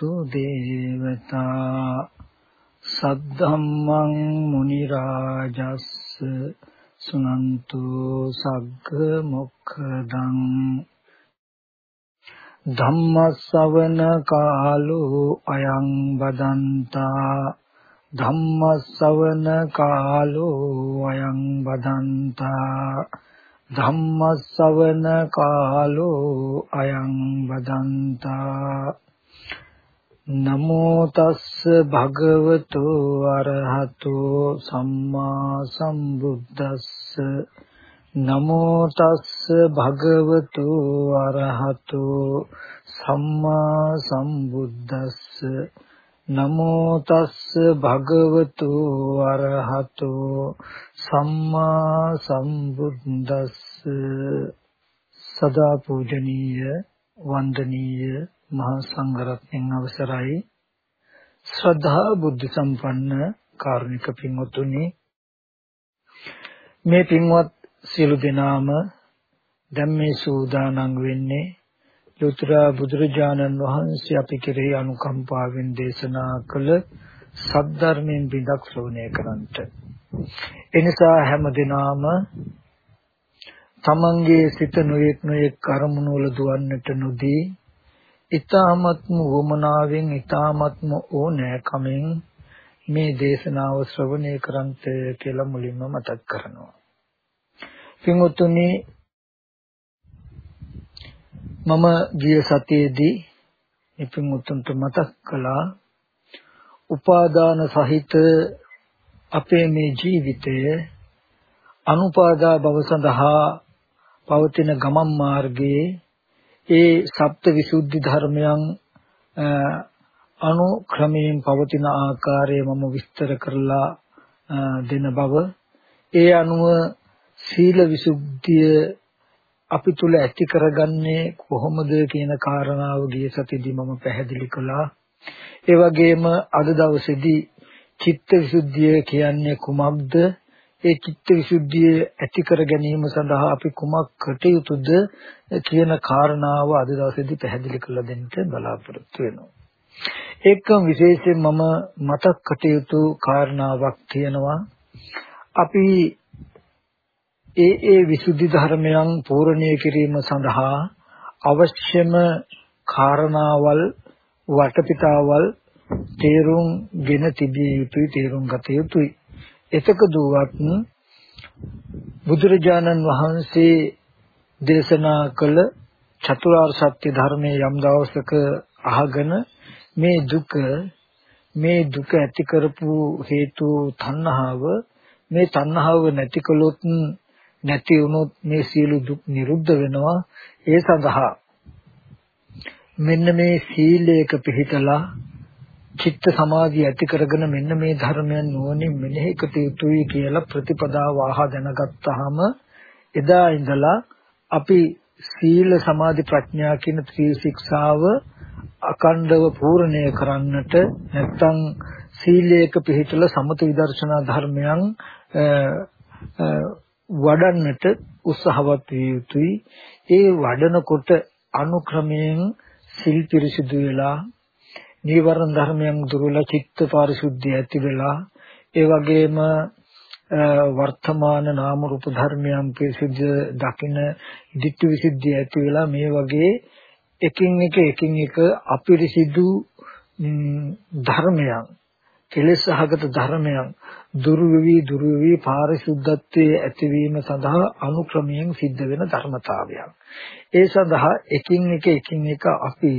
ගච්ඡන්තු දේවතා සද්ධම්මං මුනි රාජස්ස සුනන්තු සග්ග මොක්ඛදං ධම්මස්සවන කාලෝ අයං බදන්තා ධම්මස්සවන කාලෝ අයං බදන්තා ධම්මස්සවන කාලෝ අයං බදන්තා නමෝ තස්ස භගවතු අරහතෝ සම්මා සම්බුද්දස්ස. නමෝ තස්ස භගවතු අරහතෝ සම්මා සම්බුද්දස්ස. නමෝ තස්ස භගවතු අරහතෝ සම්මා සම්බුද්දස්ස. සදා පූජනීය වන්දනීය මහා සංඝරත්නයන් අවසරයි ශ්‍රද්ධා බුද්ධ සම්පන්න කාරුණික පින්වතුනි මේ පින්වත් සියලු දෙනාම දැන් මේ සූදානම් වෙන්නේ ලෝතර බුදුරජාණන් වහන්සේ අපි කෙරෙහි අනුකම්පාවෙන් දේශනා කළ සද්ධර්මයෙන් බිඳක් ශ්‍රවණය කරන්ට. එනිසා හැම දිනාම තමන්ගේ සිත නොයෙක් නොයෙක් කර්මණු වල දුවන්නට නොදී ඊ타මත්ම වමනාවෙන් ඊ타මත්ම ඕනෑකමින් මේ දේශනාව ශ්‍රවණය කරන්ට කියලා මුලින්ම මතක් කරනවා. පින්වතුනි මම ගිය සතියේදී ඉතින් මුතුන්ට මතක් කළා උපාදාන සහිත අපේ මේ ජීවිතය අනුපාදා භව සඳහා පවතින ගමන් මාර්ගයේ ඒ සප්ත විසුද්ධි ධර්මයන් අනුක්‍රමයෙන් පවතින ආකාරය මම විස්තර කරලා දෙන බව ඒ අනුව සීල විසුද්ධිය අපි තුල ඇති කරගන්නේ කොහොමද කියන කාරණාව ගිය සතියේදී මම පැහැදිලි කළා. ඒ වගේම අද දවසේදී චිත්ත විසුද්ධිය කියන්නේ කුමක්ද? ඒ චිත්ත විසුද්ධිය ඇති කර ගැනීම සඳහා අපි කුමක් කටයුතුද කියන කාරණාව අද දවසේදී පැහැදිලි කරලා දෙන්න බලාපොරොත්තු වෙනවා. ඒකම විශේෂයෙන් මම මතක් කටයුතු කාරණාවක් තියෙනවා. අපි ඒ ඒ විසුද්ධි ධර්මයන් පූර්ණණය කිරීම සඳහා අවශ්‍යම කාරණාවල් වටපිටාවල් තේරුම් ගෙන තිබිය යුතුයි තේරුම් ගත යුතුයි එතක දුවත් බුදුරජාණන් වහන්සේ දේශනා කළ චතුරාර්ය සත්‍ය ධර්මයේ යම් දවසක අහගෙන මේ දුක මේ දුක ඇති කරපු හේතු තණ්හාව මේ තණ්හාව නැති කළොත් නැති වුණොත් මේ සියලු දුක් නිරුද්ධ වෙනවා. ඒ සඳහා මෙන්න මේ සීලයක පිහිටලා චිත්ත සමාධිය ඇති කරගෙන මෙන්න මේ ධර්මයන් නුවණින් මෙනෙහි කට යුතුයි කියලා ප්‍රතිපදාව ආහ දැනගත්තාම එදා ඉඳලා අපි සීල සමාධි ප්‍රඥා කියන ත්‍රි ශික්ෂාව අකණ්ඩව පූර්ණණය කරන්නට නැත්නම් සීලයක පිහිටලා සමත විදර්ශනා ධර්මයන් වඩන්නට උත්සාහවත් විය යුතුයි. ඒ වඩනකොට අනුක්‍රමයෙන් සිල් පිරිසිදු වෙලා නීවරණ ධර්මයන් දුරලා චිත්ත පාරිශුද්ධිය ඇති වෙලා ඒ වගේම වර්තමාන නාම රූප ධර්මයන් පිරිසිදු දකින ditthi විසුද්ධිය ඇති වෙලා මේ වගේ එකින් එක එකින් එක අපිරිසිදු ධර්මයන් කෙලෙස් සහගත ධර්මයන් දුරු වෙවි දුරු වෙවි පාරිශුද්ධත්වයේ ඇතිවීම සඳහා අනුක්‍රමයෙන් සිද්ධ වෙන ධර්මතාවයක්. ඒ සඳහා එකින් එක එකින් එක අපි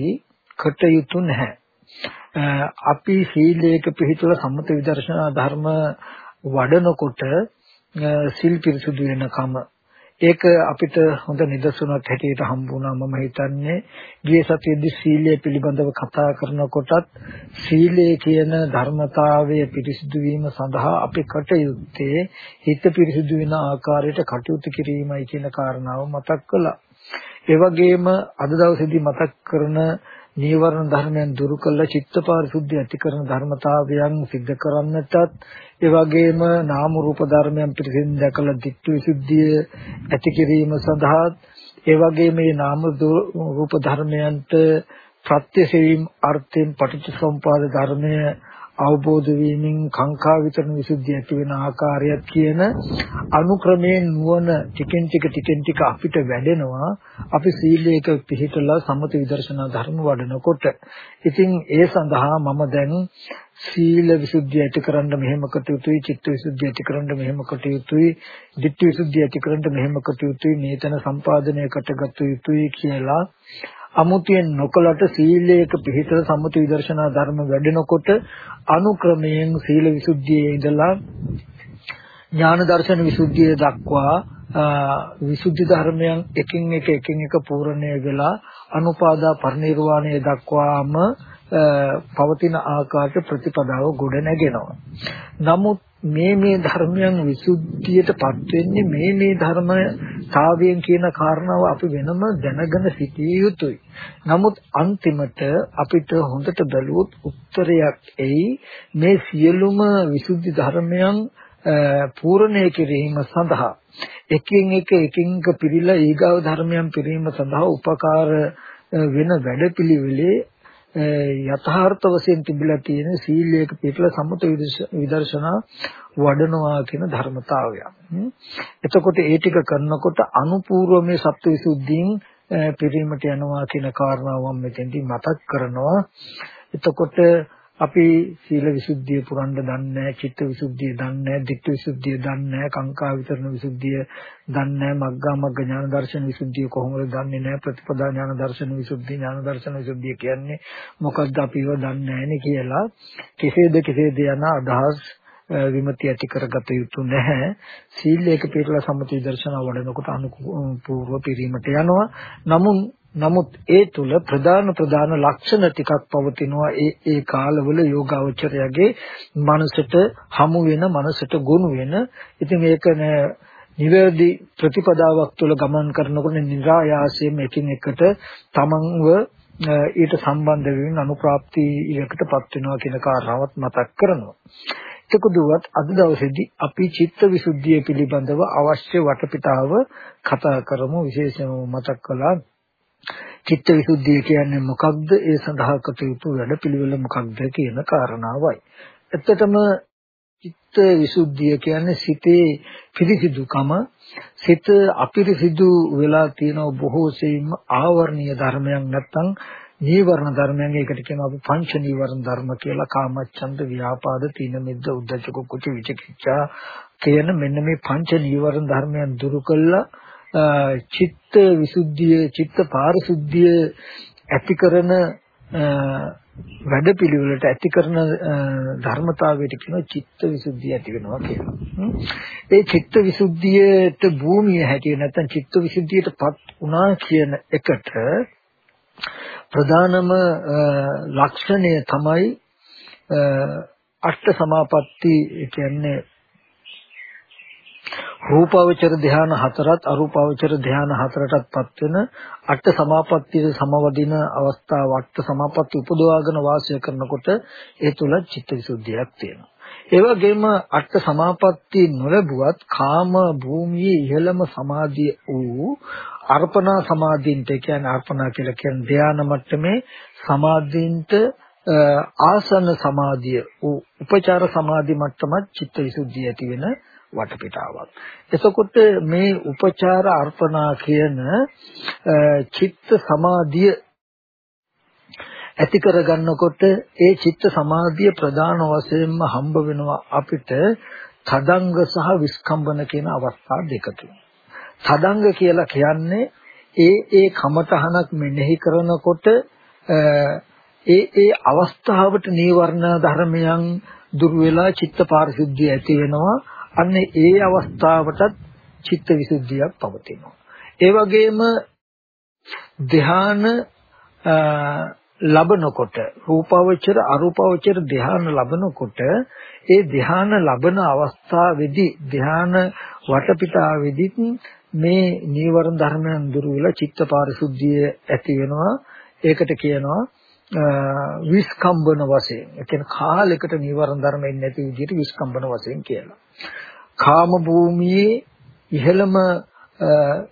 කටයුතු නැහැ. අපි සීලයක පිළිතුර සම්මත විදර්ශනා ධර්ම වඩනකොට සිල් පිරිසුදු වෙනකම ඒක අපිට හොඳ නිදසුනක් හැටියට හම්බුණා මම හිතන්නේ ගිය සතියේදී සීලය පිළිබඳව කතා කරනකොටත් සීලය කියන ධර්මතාවය පිරිසිදු වීම සඳහා අපි කටයුත්තේ හිත පිරිසිදු වෙන ආකාරයට කටයුතු කිරීමයි කියන කාරණාව මතක් කළා. ඒ වගේම අද දවසේදී මතක් කරන නීවරණ ධර්මයන් දුරු කළ චිත්ත පාරිශුද්ධිය ඇති කරන ධර්මතාවයන් සිද්ධ කරන්නටත් ඒ වගේම නාම රූප ධර්මයන් පිළිසින් දැකලා ditthi විසුද්ධිය ඇති කිරීම සඳහා ඒ වගේ මේ නාම රූප ධර්මයන්ට ප්‍රත්‍යසෙවීම අර්ථයෙන් පටිච්චසමුපාද ධර්මය අවබෝධ වීමෙන් කාංකා විතරන විසුද්ධිය ඇති වෙන ආකාරයත් කියන අනුක්‍රමයෙන් නුවණ ටිකෙන් ටික ටිකෙන් ටික අපිට වැඩෙනවා. අපි සීලයක පිළිහිටලා සමත විදර්ශනා ධර්ම වඩනකොට. ඉතින් ඒ සඳහා මම දැන් සීල විසුද්ධිය ඇති කරන්න මෙහෙම කටයුතුයි චිත්ත විසුද්ධිය ඇති කරන්න මෙහෙම කටයුතුයි ධිට්ඨි විසුද්ධිය ඇති කරන්න මෙහෙම කටයුතුයි මේතන සම්පාදනයකට ගත යුතුයි කියලා අමුතියෙන් නොකලට සීලයක පිහිටල සම්මුති විදර්ශනා ධර්ම වැඩෙනකොට අනුක්‍රමයෙන් සීල විසුද්ධියේ ඉඳලා ඥාන දර්ශන විසුද්ධිය දක්වා විසුද්ධි ධර්මයන් එකින් එක එකින් එක පූර්ණණය වෙලා අනුපාදා පරිනිර්වාණය දක්වාම පවතින ආකාරයට ප්‍රතිපදාව ගොඩ නැගෙනවා. නමුත් මේ මේ ධර්මයන් විසුද්ධියටපත් වෙන්නේ මේ මේ ධර්මතාවයෙන් කියන කාරණාව අපි වෙනම දැනගෙන සිටිය යුතුයි. නමුත් අන්තිමට අපිට හොඳට බැලුවොත් උත්තරයක් එයි මේ සියලුම විසුද්ධි ධර්මයන් පූර්ණය කිරීම සඳහා එකින් එක එකින් එක පිළිලා ඊගාව ධර්මයන් පිරීම සඳහා උපකාර වෙන වැඩපිළිවෙලේ යථාර්ථ වශයෙන් තිබිලා තියෙන සීලයක පිටල සම්මත විදර්ශනා වඩනවා කියන ධර්මතාවය. එතකොට ඒ ටික කරනකොට අනුපූර්ව මේ සත්‍යවිසුද්ධීන් පිරීමට යනවා කියන කාරණාව මම මෙතෙන්දී මතක් කරනවා. එතකොට අපි සීල විසුද්ධිය පුරන්න දන්නේ නැහැ, චිත්ත විසුද්ධිය දන්නේ නැහැ, ධිට්ඨි විසුද්ධිය දන්නේ නැහැ, කාංකා විතරණ විසුද්ධිය දන්නේ නැහැ, මග්ගා මග්ග ඥාන දර්ශන විසුද්ධිය කොහොමද දන්නේ නැහැ, ප්‍රතිපදා ඥාන දර්ශන විසුද්ධිය, ඥාන දර්ශන විසුද්ධිය කියන්නේ මොකක්ද අපි ඒව දන්නේ නැහැ කියලා කෙසේද කෙසේද යන අදහස් විමති ඇති කරගත යුතු නැහැ. සීලයක පිළිලා සම්මුති දර්ශන වඩනකොට අනුපූර්ව පිරීමට යනවා. නමුත් නමුත් ඒ තුල ප්‍රධාන ප්‍රධාන ලක්ෂණ ටිකක් පවතිනවා ඒ ඒ කාලවල යෝගාවචරයගේ මනසට හමු වෙන මනසට ගොනු වෙන ඉතින් ඒක නිවැරදි ප්‍රතිපදාවක් තුළ ගමන් කරනකොට නිරායාසයෙන් එකින් එකට තමන්ව ඊට සම්බන්ධ වෙමින් අනුප්‍රාප්තියකටපත් වෙනවා කියන කාරණාවත් මතක් කරනවා. එතකොටවත් අද දවසේදී අපි චිත්ත විසුද්ධිය පිළිබඳව අවශ්‍ය වටපිටාව කතා කරමු විශේෂයෙන්ම මතක් කළා චිත්ත විසුද්ධිය කියන්නේ මොකක්ද? ඒ සඳහා කටයුතු වැඩපිළිවෙල මොකක්ද කියන කාරණාවයි. ඇත්තටම චිත්ත විසුද්ධිය කියන්නේ සිතේ පිරිසිදුකම සිත අපිරිසිදු වෙලා තියෙන බොහෝ සෙයින්ම ආවර්ණීය ධර්මයක් නැත්නම් නීවරණ ධර්මයන් ඒකට කියනවා අපි පංච නීවරණ ධර්ම කියලා කාමච්ඡන්ද ව්‍යාපාද තීන මිද්ද උද්ධච්ච කුච්ච විචිකිච්ඡා කියන මෙන්න මේ පංච නීවරණ ධර්මයන් දුරු කළා චිත්ත විසුද්ධිය චිත්ත පාරිශුද්ධිය ඇති කරන වැඩපිළිවෙලට ඇති කරන ධර්මතාවයට කියනවා චිත්ත විසුද්ධිය ඇති වෙනවා කියලා. ඒ චිත්ත විසුද්ධියට භූමිය හැටිය නැත්නම් චිත්ත විසුද්ධියටපත් වුණා කියන එකට ප්‍රධානම ලක්ෂණය තමයි අෂ්ට සමාපatti කියන්නේ රූපාවචර ධාන හතරත් අරූපාවචර ධාන හතරටත්පත් වෙන අට සමාපත්තිය සමවදින අවස්ථාව අට සමාපatti උපදවාගෙන වාසය කරනකොට ඒ තුල චිත්තවිසුද්ධියක් තියෙනවා. ඒ වගේම අට සමාපatti නොලැබුවත් කාම භූමියේ ඉහළම සමාධිය වූ අර්පණා සමාධින්ට කියන්නේ අර්පණා කියලා කියන ධාන මට්ටමේ සමාධින්ට ආසන සමාධිය උපචාර සමාධි මට්ටමත් චිත්තවිසුද්ධිය ඇති වෙන වටපිටාවක්. එතකොට මේ උපචාර අර්පණා කියන චිත්ත සමාධිය ඇති කරගන්නකොට ඒ චිත්ත සමාධිය ප්‍රධාන වශයෙන්ම හම්බ වෙනවා අපිට තදංග සහ විස්කම්බන කියන අවස්ථා දෙකකින්. තදංග කියලා කියන්නේ ඒ ඒ කමතහනක් මෙනෙහි කරනකොට ඒ ඒ අවස්ථාවට නීවරණ ධර්මයන් දුර වෙලා චිත්ත පාරිශුද්ධිය ඇති වෙනවා අන්න ඒ අවස්ථාවටත් චිත්ත විසුද්ධියක් පවතිනවා. ඒ වගේම ධ්‍යාන ලබනකොට රූපාවචර අරූපාවචර ධ්‍යාන ලබනකොට ඒ ධ්‍යාන ලබන අවස්ථාවේදී ධ්‍යාන වටපිටාවේදීත් මේ නීවරණ ධර්මයන් දුරු වෙලා චිත්ත පාරිශුද්ධිය ඇති වෙනවා ඒකට කියනවා විස්කම්බන වශයෙන් ඒ කියන්නේ කාලයකට නීවරණ ධර්ම එන්නේ නැති විදිහට විස්කම්බන වශයෙන් කියලා. කාම භූමියේ ඉහළම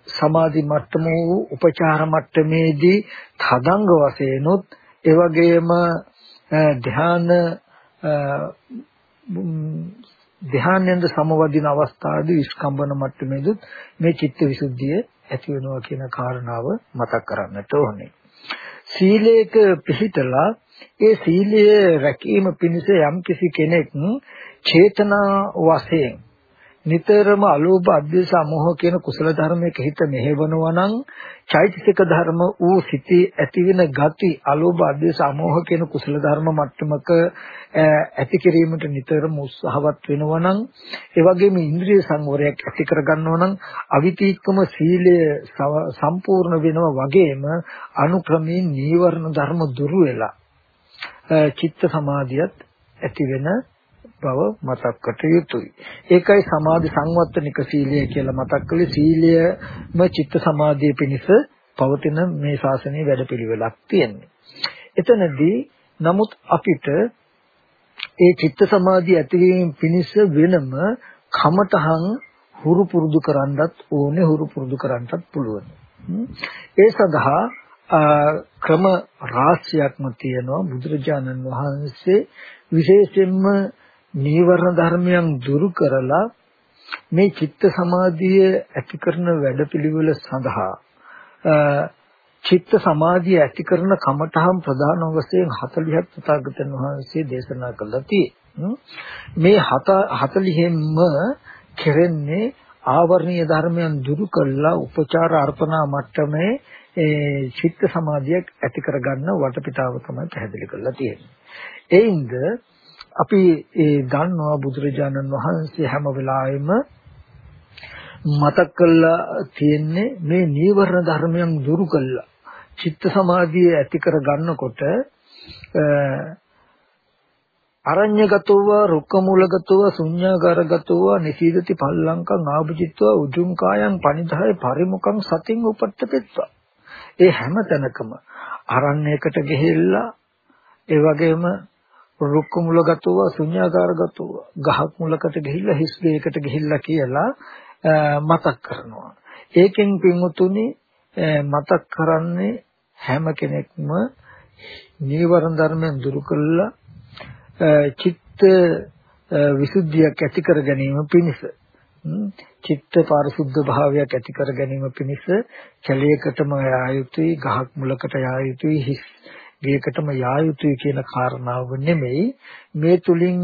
සමාධි මට්ටම වූ උපචාර මට්ටමේදී තදංග වශයෙන්ුත් ඒ වගේම ධ්‍යාන ධ්‍යානයෙන්ද සමවදින අවස්ථාවේදී විස්කම්බන මට්ටමේදීත් මේ චිත්ත විසුද්ධිය ඇති වෙනවා කියන කාරණාව මතක් කරන්නට ඕනේ. සීලයක පිහිටලා ඒ සීලය රැකීම පිණිස යම්කිසි කෙනෙක් චේතනා වශයෙන් නිතරම අලෝභ අධ්‍යස අමෝහ කියන කුසල ධර්මයක හිත මෙහෙවනවා නම් චෛතසික ධර්ම ඌ සිටී ඇතිවෙන ගති අලෝභ අධ්‍යස අමෝහ කියන කුසල ධර්ම මට්ටමක ඇති කිරීමට නිතරම උත්සාහවත් වෙනවා නම් ඒ වගේම ඉන්ද්‍රිය සංවරයක් ඇති කර ගන්නවා නම් අවිතීක්කම සීලය සම්පූර්ණ වෙනවා වගේම අනුක්‍රමයෙන් නීවරණ ධර්ම දුරු වෙලා චිත්ත සමාධියත් ඇති වෙන බව මතක් කට යුතුයි. ඒකයි සමාධි සංවත්තනික සීලය කියලා මතක් කළේ සීලයම චිත්ත සමාධිය පිණිස පවතින මේ ශාසනයේ වැඩපිළිවෙලක් තියෙන්නේ. එතනදී නමුත් අපිට ඒ චිත්ත සමාධිය ඇතිවීම පිණිස වෙනම කමතහන් හුරු පුරුදු කරන්නත් ඕනේ හුරු පුරුදු කරන්නත් පුළුවන්. ඒ සඳහා ක්‍රම රාශියක්ම තියෙනවා බුදුරජාණන් වහන්සේ විශේෂයෙන්ම නීවරණ ධර්මයන් දුරු කරලා මේ චිත්ත සමාධිය ඇති කරන වැඩපිළිවෙල සඳහා චිත්ත සමාධිය ඇති කරන කමඨහම් ප්‍රධාන වශයෙන් 40ක් තථාගතයන් වහන්සේ දේශනා කළා තියෙනවා. මේ 40ෙන්ම කෙරෙන්නේ ආවර්ණීය ධර්මයන් දුරු කළා උපචාර අර්පණා මට්ටමේ ඒ චිත්ත සමාධියක් ඇති කරගන්න වටපිටාව තමයි පැහැදිලි කරලා තියෙන්නේ. ඒින්ද අපි ඒ දන්නවා බුදුරජාණන් වහන්සේ හැම වෙලාවෙම මතක් කරලා තියෙන්නේ මේ නීවරණ ධර්මයන් දුරු කළා. චිත්ත සමාධිය ඇති කර ගන්නකොට අරඤ්‍යගතව රුක්කමූලගතව ශුඤ්ඤාගාරගතව නිසීදති පල්ලංකං ආභජිත්ව උජුං කායං පනිදාය පරිමුඛං සතින් උපට්ඨපෙත්වා ඒ හැම තැනකම අරණ්‍යයකට ගිහිල්ලා ඒ වගේම රුක්ක මුලගතව ශුන්‍යාකාරගතව ගහක් මුලකට ගිහිල්ලා හිස් දෙයකට ගිහිල්ලා කියලා මතක් කරනවා. ඒකෙන් පින්වතුනි මතක් කරන්නේ හැම කෙනෙක්ම නීවරණ ධර්මයන් දුරු කළා චිත්ත විසුද්ධියක් ඇති කර ගැනීම පිණිස චිත්ත පාරිශුද්ධ භාවයක් ඇති කර ගැනීම පිණිස කැලයකටම යා යුතුයි ගහක් මුලකට යා යුතුයි හිස් ගේකටම යා යුතුයි කියන කාරණාව නෙමෙයි. මේ තුලින්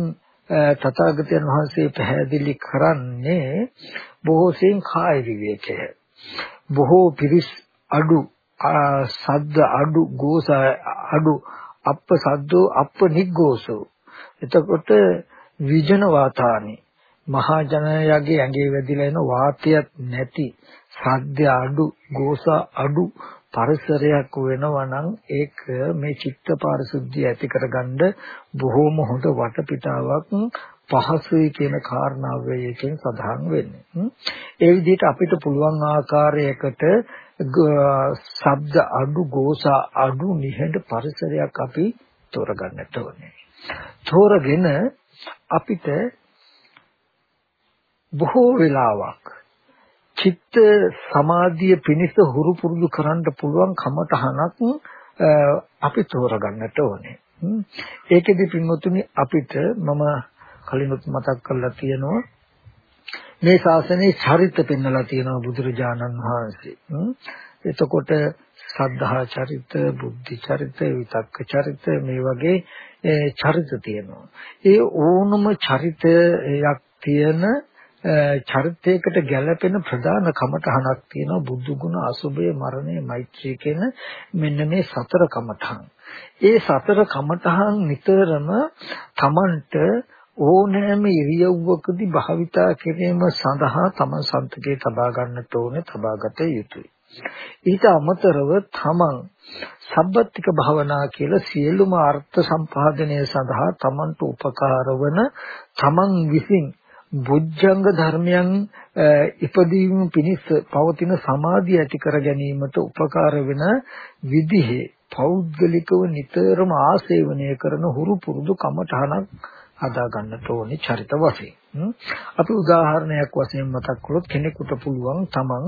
තථාගතයන් වහන්සේ පැහැදිලි කරන්නේ බොහෝ සෙයින් කාය විවේකය. බොහෝ පිරිස් අඩු සද්ද අඩු ගෝස අඩු අප්ප සද්දෝ අප්ප නිග්ගෝසෝ. එතකොට විජන වාතානි. මහා ජනයාගේ ඇඟේ වැදිලා එන වාතයක් නැති සද්ද අඩු ගෝස අඩු පරිසරයක් වෙනවා නම් ඒක මේ චිත්ත පාරිශුද්ධිය ඇති කරගන්න බොහෝම හොඳ වටපිටාවක් පහසුයි කියන කාරණාව එකෙන් සඳහන් වෙන්නේ. ඒ විදිහට අපිට පුළුවන් ආකාරයකට ශබ්ද අඩු, ගෝස අඩු නිහඬ පරිසරයක් අපි තෝරගන්නට ඕනේ. තෝරගෙන අපිට බොහෝ වෙලාවක් චිත්ත සමාධිය පිනිස හුරු පුරුදු කරන්න පුළුවන් කමතහනක් අපි තෝරගන්නට ඕනේ. ඒකෙදි පින්වතුනි අපිට මම කලිනුත් මතක් කරලා තියෙනවා මේ ශාසනයේ චරිත පෙන්වලා තියෙනවා බුදුරජාණන් වහන්සේ. එතකොට සද්ධා චරිත, බුද්ධි චරිත, විතක්ක චරිත මේ වගේ චරිත තියෙනවා. ඒ ඕනම චරිතයක් තියෙන චරිතයකට ගැළපෙන ප්‍රධාන කමඨහනක් තියෙනවා බුදු ගුණ අසුභය මරණය මෛත්‍රිය කියන මෙන්න මේ සතර කමඨහන්. ඒ සතර කමඨහන් නිතරම Tamanට ඕනෑම ඉරියව්වකදී භාවිතා කිරීම සඳහා තමන් සන්තකේ තබා ගන්නට ඕනේ තබාගත යුතුයි. ඊට අමතරව තමන් සබ්බත්තික භාවනා කියලා සියලුම අර්ථ සම්පාදනය සඳහා තමන්ට උපකාර වන තමන් විසින් බුද්ධංග ධර්මයන් ඉපදීම පිණිස පවතින සමාධිය ඇති කර ගැනීමට උපකාර වෙන විදිහේ පෞද්ගලිකව නිතරම ආසේවනය කරන හුරු පුරුදු කමඨහනක් හදා ගන්නට ඕනේ චරිත වශයෙන්. අපි උදාහරණයක් වශයෙන් මතක් කළොත් කෙනෙකුට පුළුවන් තමන්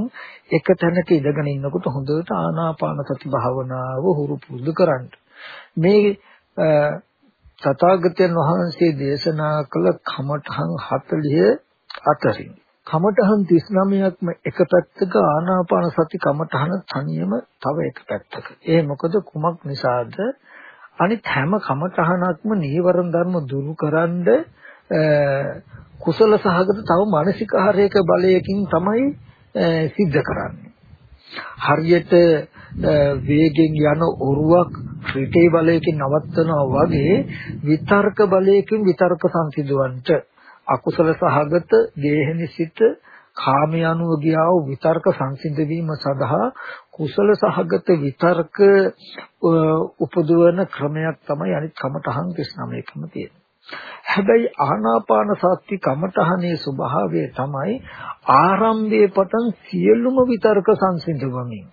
එක තැනක ඉඳගෙන ඉන්නකොට හොඳට ආනාපාන සති භාවනාව හුරු පුරුදු කරන්න. මේ තථාගතයන් වහන්සේ දේශනා කළ කමඨහන් 40 අතරින් කමඨහන් 39ක්ම එක පැත්තක ආනාපාන සති කමඨහන තනියම තව එක පැත්තක. ඒ මොකද කුමක් නිසාද? අනිත් හැම කමඨහනක්ම නීවරණ ධර්ම දුරු කරන්ඩ කුසල සහගත තව මානසිකාරයක බලයකින් තමයි සිද්ධ කරන්නේ. හරියට වේගෙන් යන ඔරුවක් ශ්‍රීතේ බලයකින් නවත්තනවා වගේ විතර්ක බලයකින් විතර්ක සංසිඳවන්නට අකුසල සහගත දේහනිසිත කාමයේ අනුව ගියා වූ විතර්ක සංසිඳ වීම සඳහා කුසල සහගත විතර්ක උපදවන ක්‍රමයක් තමයි අනිත් කමඨහන් 39කම තියෙන්නේ. හැබැයි ආනාපාන සති කමඨහනේ ස්වභාවය තමයි ආරම්භයේ පටන් සියලුම විතර්ක සංසිඳවමින්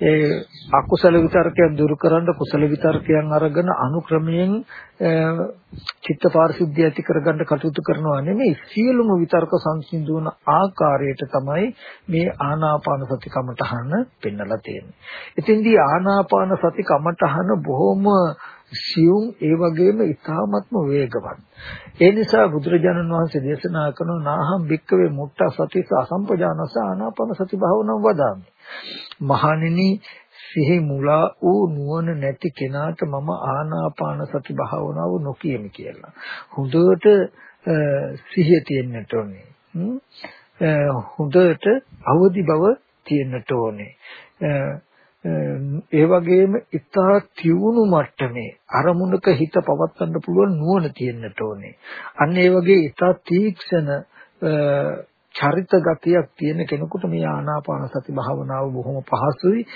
ඒ අකුසල විතර්කයන් දුරු කරන්න කුසල විතර්කයන් අරගෙන අනුක්‍රමයෙන් චිත්ත පාරිශුද්ධිය ඇති කරගන්න කටයුතු කරනවා නෙමෙයි සියලුම විතර්ක සංසිඳුවන ආකාරයට තමයි මේ ආනාපාන සති කමඨහන පෙන්වලා තියෙන්නේ. ඉතින්දී ආනාපාන සති කමඨහන බොහොම සියුම් ඒ වගේම ඊ타ත්ම වේගවත්. ඒ නිසා බුදුරජාණන් වහන්සේ දේශනා කරන නාහම් භික්කවේ මුට්ට සතිස අසම්පජානස ආනාපාන සති භාවනාව වදාමි. මහණෙනි සිහි මුලා වූ නුවණ නැති කෙනාට මම ආනාපාන සති භාවනාව නොකියමි කියලා. හොඳට සිහිය තියෙන්නට ඕනේ. හොඳට අවදි බව තියෙන්නට ඕනේ. ඒ වගේම ඊතා තියුණු මට්ටමේ අරමුණක හිත පවත්වන්න පුළුවන් නුවණ තියෙන්නට ඕනේ. අන්න ඒ වගේ ඊතා තීක්ෂණ චරිත ගතියක් තියෙන කෙනෙකුට මේ ආනාපාන සති භාවනාව බොහොම පහසුයි.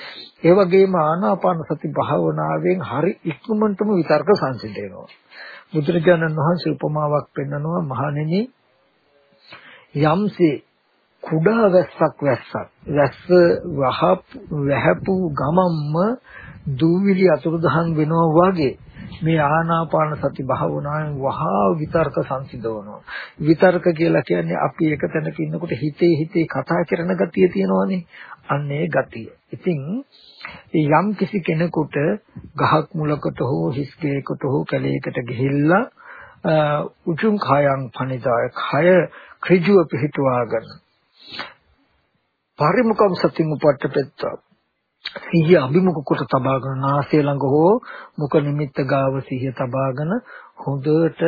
ඒ වගේම ආනාපාන සති භාවනාවෙන් හරි ඉක්මනටම විතර්ක සංසිඳෙනවා. බුදුරජාණන් වහන්සේ උපමාවක් පෙන්නනවා මහණෙනි යම්සේ කුඩා වැස්සක් වැස්සක් වැස්ස වහපු ගමම්ම දූවිලි අතුරුදහන් වෙනවා වගේ මේ ආනාපාන සති භාවනාවෙන් වහා විතර්ක සංසිඳවනවා. විතර්ක කියලා කියන්නේ අපි එක තැනක ඉන්නකොට හිතේ හිතේ කතා කරන ගතිය තියෙනවනේ. අන්න ඒ ගතිය. ඉතින් යම් කිසි කෙනෙකුට ගහක් මුලකට හෝ හිස් ගේකට හෝ කැලේකට ගිහිල්ලා උතුම් khයන් පනිදාය khය ඍජුව පිහිටුවාගෙන පරිමුඛම් සතින් උපට්ඨපෙත්තා සිහිය අභිමුඛ කොට තබාගෙන නාසය ළඟ හෝ මුඛ නිමිත්ත ගාව සිහිය තබාගෙන හොඳට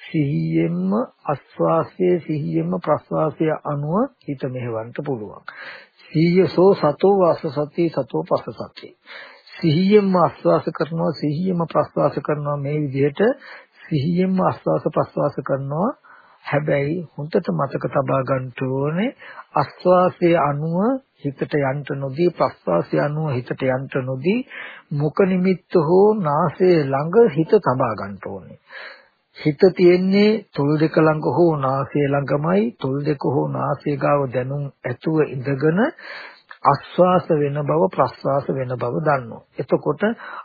සිහියෙන්ම ආස්වාසයේ සිහියෙන්ම ප්‍රස්වාසයේ අනුව හිත මෙහෙවන්න පුළුවන්. සිහියසෝ සතෝ වාස සති සතෝ පස්ස සති. සිහියෙන්ම ආස්වාස කරනවා සිහියෙන්ම ප්‍රස්වාස කරනවා මේ විදිහට සිහියෙන්ම ආස්වාස ප්‍රස්වාස කරනවා හැබැයි හොඳට මතක තබා ගන්න ඕනේ ආස්වාසයේ අනුව හිතට යන්න නොදී ප්‍රස්වාසය අනුව හිතට යන්න නොදී මුඛ නිමිත්ත හෝ නාසය ළඟ හිත තබා ගන්න ඕනේ. හිත තියෙන්නේ තොල් දෙක ළඟ හෝ නාසය ළඟමයි තොල් දෙක හෝ නාසය ගාව දැනුම් ඇතුව ඉඳගෙන ආස්වාස වෙන බව ප්‍රස්වාස වෙන බව දන්නවා. එතකොට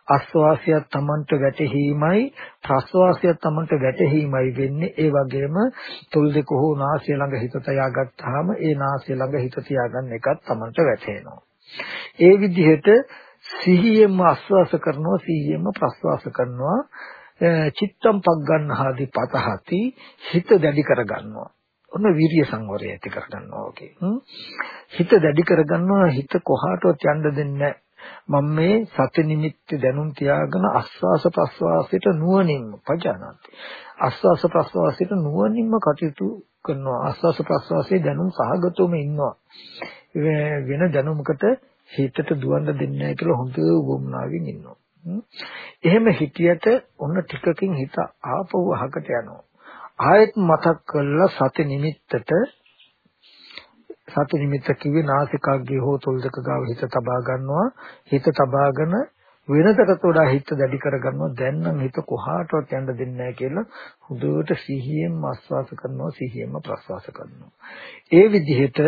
ආස්වාසයත් Tamanට වැටහීමයි ප්‍රස්වාසයත් Tamanට වැටහීමයි වෙන්නේ. ඒ වගේම තුල් දෙක හෝ නාසය ළඟ හිත තියාගත්තාම ඒ නාසය ළඟ හිත තියාගන්න එකත් Tamanට වැටහෙනවා. ඒ විදිහට සිහියෙන්ම ආස්වාස කරනවා සිහියෙන්ම ප්‍රස්වාස කරනවා චිත්තම් පක් ගන්නහාදී පතහති හිත දැඩි කර ගන්නවා ඔන්න වීර්ය සංවරය ඇති කරගන්නවා වගේ. හිත දැඩි කරගන්නවා හිත කොහාටවත් යන්න දෙන්නේ මම මේ සති නිමිත්ත දැනුම් තියාගෙන ආස්වාස ප්‍රස්වාසයට නුවණින්ම පජානාති. ආස්වාස ප්‍රස්වාසයට නුවණින්ම කටයුතු කරනවා. ආස්වාස ප්‍රස්වාසයේ දැනුම් සහගතවම ඉන්නවා. වෙන දැනුමකට හිතට දුවන්න දෙන්නේ නැහැ කියලා හොඳ වුමනාවෙන් ඉන්නවා. එහෙම හිතියට ඔන්න ටිකකින් හිත ආපහු අහකට යනවා. ආයෙත් මතක් කළා සති නිමිත්තට සති නිමිත්ත කිව්වේ නාසිකාග්‍රේ හෝ තොල් දෙක ගාව හිත තබා ගන්නවා. හිත තබාගෙන වෙනතට වඩා හිත දැඩි කර ගන්නවා. දැන් නම් හිත කොහාටවත් යන්න දෙන්නේ නැහැ කියලා හුදුවට සිහියෙන් ආස්වාස කරනවා සිහියෙන්ම ප්‍රස්වාස කරනවා. ඒ විදිහට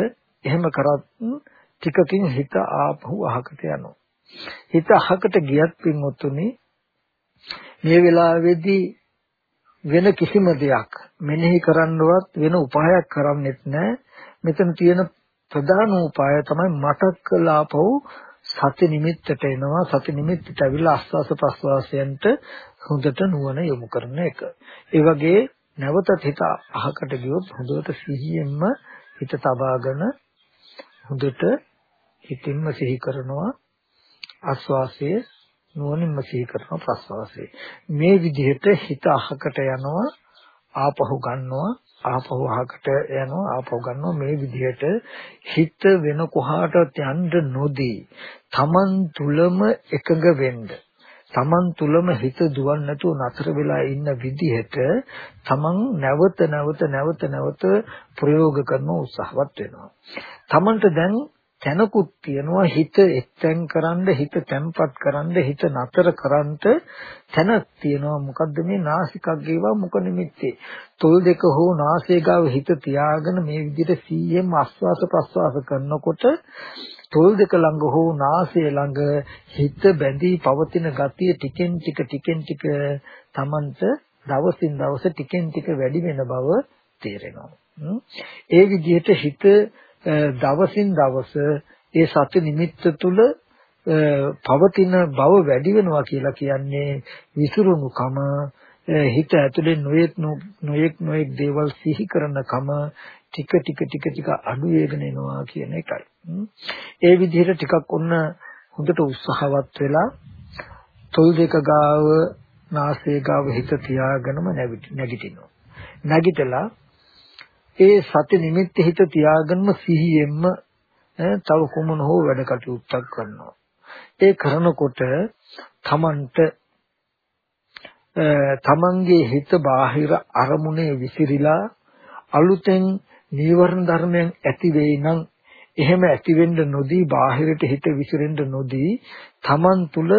එහෙම කරත් ටිකකින් හිත ආපහු අහකට යනවා. හිත අහකට ගියත් පින්වතුනි මේ වෙලාවේදී වෙන කිසිම දෙයක් මෙනෙහි කරන්නවත් වෙන උපායක් කරන්නෙත් නැහැ. මෙතන තියෙන ප්‍රධාන උපාය තමයි මතක් කළාපව සති නිමිත්තට එනවා සති නිමිත්තට ඇවිල්ලා ආස්වාස ප්‍රස්වාසයන්ට හොඳට නුවණ යොමු කරන එක. ඒ වගේ නැවතත් හිත අහකට ගියොත් හොඳට සිහියෙන්ම හිත තබාගෙන හොඳට හිතින්ම සිහි කරනවා ආස්වාසයේ නුවණින්ම සිහි කරනවා ප්‍රස්වාසයේ. මේ විදිහට හිත අහකට යනවා ආපහු ගන්නවා ආපහු අහකට යනවා ආපහු ගන්නවා මේ විදිහට හිත වෙන කොහාටවත් යන්න නොදී Taman තුලම එකඟ වෙන්න Taman තුලම හිත දුවන්නේ නැතුව නතර වෙලා ඉන්න විදිහට Taman නැවත නැවත නැවත නැවත ප්‍රයෝග කරන උත්සාහවත් වෙනවා. Tamanට දැන් තැනකුත් තියෙනවා හිත එක්තෙන් කරන්න හිත තැම්පත් කරන්න හිත නතර කරන්න තැනක් තියෙනවා. මොකද්ද මේ නාසිකක් ගේවා මොක නිමිත්තේ තොල් දෙක හෝ නාසය ගාව හිත තියාගෙන මේ විදිහට සීයෙන් ආස්වාස ප්‍රස්වාස කරනකොට තොල් දෙක ළඟ හෝ නාසය ළඟ හිත බැඳී පවතින ගතිය ටිකෙන් ටික ටිකෙන් ටික Tamanට දවසින් දවස ටිකෙන් ටික වැඩි වෙන බව තේරෙනවා. ඒ විදිහට හිත දවසින් දවස ඒ සති නිමිත්ත තුල පවතින බව වැඩි වෙනවා කියලා කියන්නේ විසිරුණුකම හිත ඇතුලේ නොයෙක් නොයෙක් නොයෙක් දේවල් සිහි කරනකම ටික ටික ටික ටික අඩු වෙගෙන එනවා කියන එකයි. ඒ විදිහට ටිකක් ඔන්න හොඳට උත්සාහවත් වෙලා තොල් දෙක ගාව නාසයේ ගාව හිත තියාගෙනම නැගිටිනවා. නැගිටලා ඒ සති නිමිත්ත හිත තියාගන්නම සිහියෙන්ම තව කොමුණ හෝ වැඩ කටයුත්තක් කරනවා. ඒ කරනකොට තමන්ට තමන්ගේ හිත බාහිර අරමුණේ විසිරීලා අලුතෙන් නීවරණ ධර්මයන් ඇති වෙයි නම් එහෙම ඇති වෙන්න නොදී බාහිරට හිත විසිරෙන්න නොදී තමන් තුල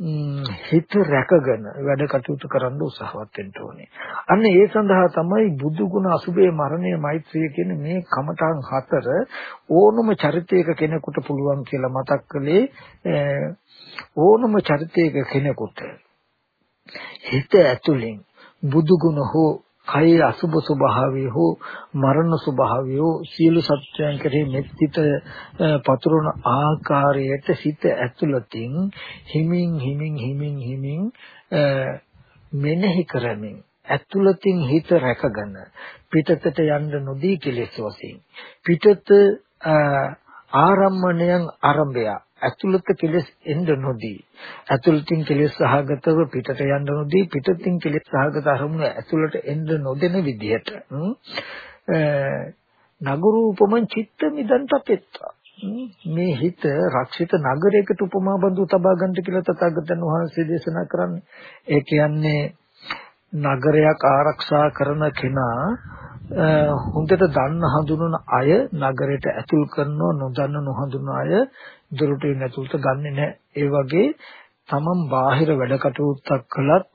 හිත රැකගෙන වැඩ කටයුතු කරන්න උත්සාහවත් වෙන්න ඕනේ. අන්න ඒ සඳහා තමයි බුදු ගුණ අසුබේ මරණය මෛත්‍රිය කියන මේ කමඨාන් හතර ඕනම චරිතයක කෙනෙකුට පුළුවන් කියලා මතක් කළේ ඕනම චරිතයක කෙනෙකුට හිත ඇතුලෙන් බුදු ගුණ හෝ කයේ අසුබ ස්වභාවය හෝ මරණ ස්වභාවය හෝ සියලු සත්‍යයන් කෙරෙහි මෙත්තිත පතුරන ආකාරයට සිත ඇතුළතින් හිමින් හිමින් හිමින් හිමින් මෙනෙහි කරමින් ඇතුළතින් හිත රැකගෙන පිටතට යන්න නොදී කෙලෙස් වශයෙන් පිටත ආරම්මණයන් ආරම්භය ඇතුළත කෙලෙස් එන්න නොදී ඇතුළතින් කෙලෙස් සහගතව පිටට යන්න නොදී පිටතින් කෙලෙස් සහගත අරමුණ ඇතුළට එන්න නොදෙන විදිහට නගරූපමං චිත්ත මිදන්ත පෙත්තා මේ හිත රක්ෂිත නගරයකට උපමා බඳු තබා ගන්නට කියලා තථාගතයන් වහන්සේ දේශනා කරන්නේ. ඒ කියන්නේ නගරයක් ආරක්ෂා කරන කෙනා හොඳට දන්න හඳුනන අය නගරයට ඇතුල් කරනවා නොදන්න නොහඳුනන අය දොරට ඇතුළට ගන්නෙ නැහැ. ඒ වගේ තමන් බාහිර වැඩ කටයුත්තක් කළත්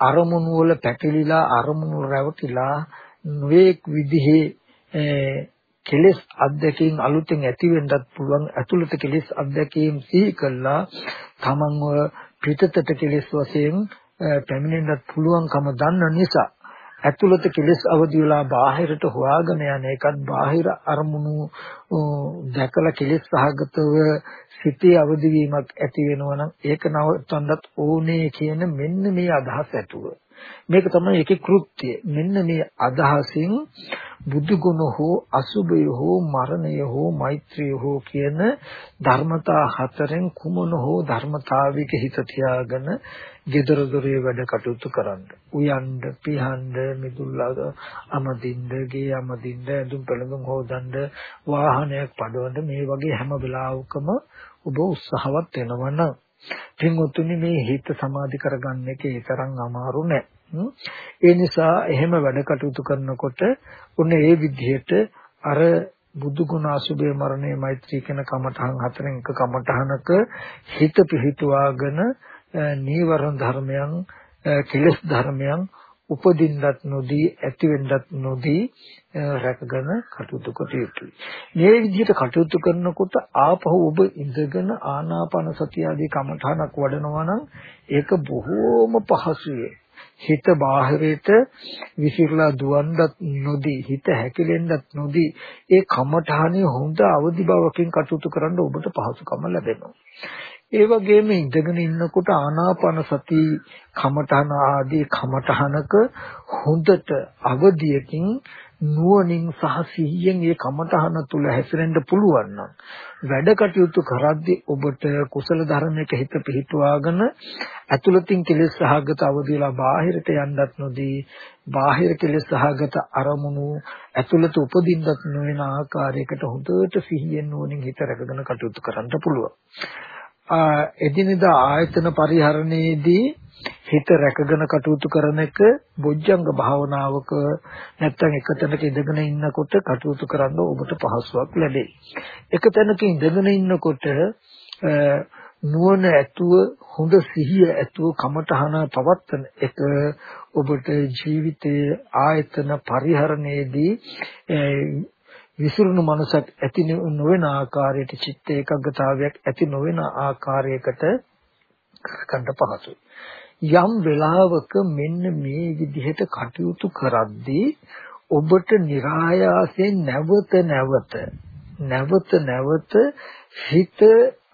අරමුණු වල පැටලිලා අරමුණු රැවටිලා නොඑක් විදිහේ කෙලෙස් අධ්‍යක්ීම් අලුතෙන් ඇති වෙන්නත් පුළුවන් ඇතුළත කෙලෙස් අධ්‍යක්ීම් සිහි කළා තමන්ව පිටතට කෙලෙස් වශයෙන් පැමිණෙන්නත් පුළුවන්කම දන්න නිසා ඇතුළත කෙලෙස් අවදි වෙලා බාහිරට හොයාගෙන යන එකත් බාහිර අරමුණු දැකලා කෙලෙස් සහගතව සිතේ අවදි වීමක් ඇති වෙනවා නම් ඒක නවත්තන්නත් ඕනේ කියන මෙන්න මේ අදහස ඇතුව මේක තමයි ඒකේ කෘත්‍යය. මෙන්න මේ අදහසින් බුදු ගුණ හෝ අසුභය හෝ මරණය හෝ මෛත්‍රිය හෝ කියන ධර්මතා හතරෙන් කුමන හෝ ධර්මතාවයක හිත තියාගෙන gedara dore වැඩ කටයුතු කරන්න. උයන්ඩ, පිහඬ, මිදුල්ලාද, අමදින්ද, ගේ අමදින්ද, ඇඳුම් පැළඳුම් හොදන්න, වාහනයක් පදවන්න මේ වගේ හැම වෙලාවකම ඔබ උත්සාහවත් වෙනවා නම් පින්වත්නි මේ හිත සමාධි කරගන්න එක ඒ තරම් අමාරු නෑ. ඒ නිසා එහෙම වැඩ කටයුතු කරනකොට ඔන්න ඒ විදිහට අර බුදු ගුණ අසුභේ මරණේ මෛත්‍රී කියන කමඨහන් හතරෙන් එක කමඨහනක හිත පිහිටුවාගෙන නීවරණ ධර්මයන් කෙලෙස් ධර්මයන් උපදින්නත් නොදී ඇතිවෙන්නත් නොදී රැකගෙන කටයුතු කොට යුතුයි. මේ විදිහට කටයුතු කරනකොට ආපහු ඔබ ඉඳගෙන ආනාපාන සතිය ආදී කමඨහනක් වඩනවා නම් ඒක බොහෝම පහසුවේ හිත බාහිරයට විසිරලා දුවන්නත් නොදී හිත හැකිලෙන්නත් නොදී ඒ කමඨානිය හොඳ අවදි බවකින් කටයුතු කරන්න ඔබට පහසුකම ලැබෙනවා. ඒ වගේම ඉඳගෙන ඉන්නකොට ආනාපාන සති කමඨහන ආදී කමඨහනක හොඳට අවදියකින් නුවණින් සහ සිහියෙන් ඒ කමඨහන තුල හැසිරෙන්න පුළුවන් නම් වැඩ කටයුතු කරද්දී ඔබට කුසල ධර්මයක හිත පිහිටුවාගෙන ඇතුළතින් කෙලෙස් සහගත අවදිලා බාහිරට යන්නත් නොදී බාහිර කෙලෙස් සහගත අරමුණු ඇතුළත උපදින්නත් නොවන ආකාරයකට හොඳට සිහියෙන් නුවණින් හිත රැකගෙන කටයුතු කරන්න පුළුවන්. එදිනෙදා ආයතන පරිහරණයේදී හිත රැකගෙන කටයුතු කරන එක බොජ්ජංග භාවනාවක නැත්තම් එක තැනක ඉඳගෙන ඉන්නකොට කටයුතු කරන්න ඔබට පහසුවක් ලැබේ. එක තැනක ඉඳගෙන ඉන්නකොට නුවණ ඇතුව හොඳ සිහිය ඇතුව කමඨහන පවත්තන එක ඔබට ජීවිතයේ ආයතන පරිහරණයේදී විසිරුණු මනසක් ඇති නොවන ආකාරයට චිත්ත ඒකාග්‍රතාවයක් ඇති නොවන ආකාරයකට කරගන්න පහසුයි. යම් වෙලාවක මෙන්න මේ විදිහට කටයුතු කරද්දී ඔබට નિરાයාසයෙන් නැවත නැවත නැවත නැවත හිත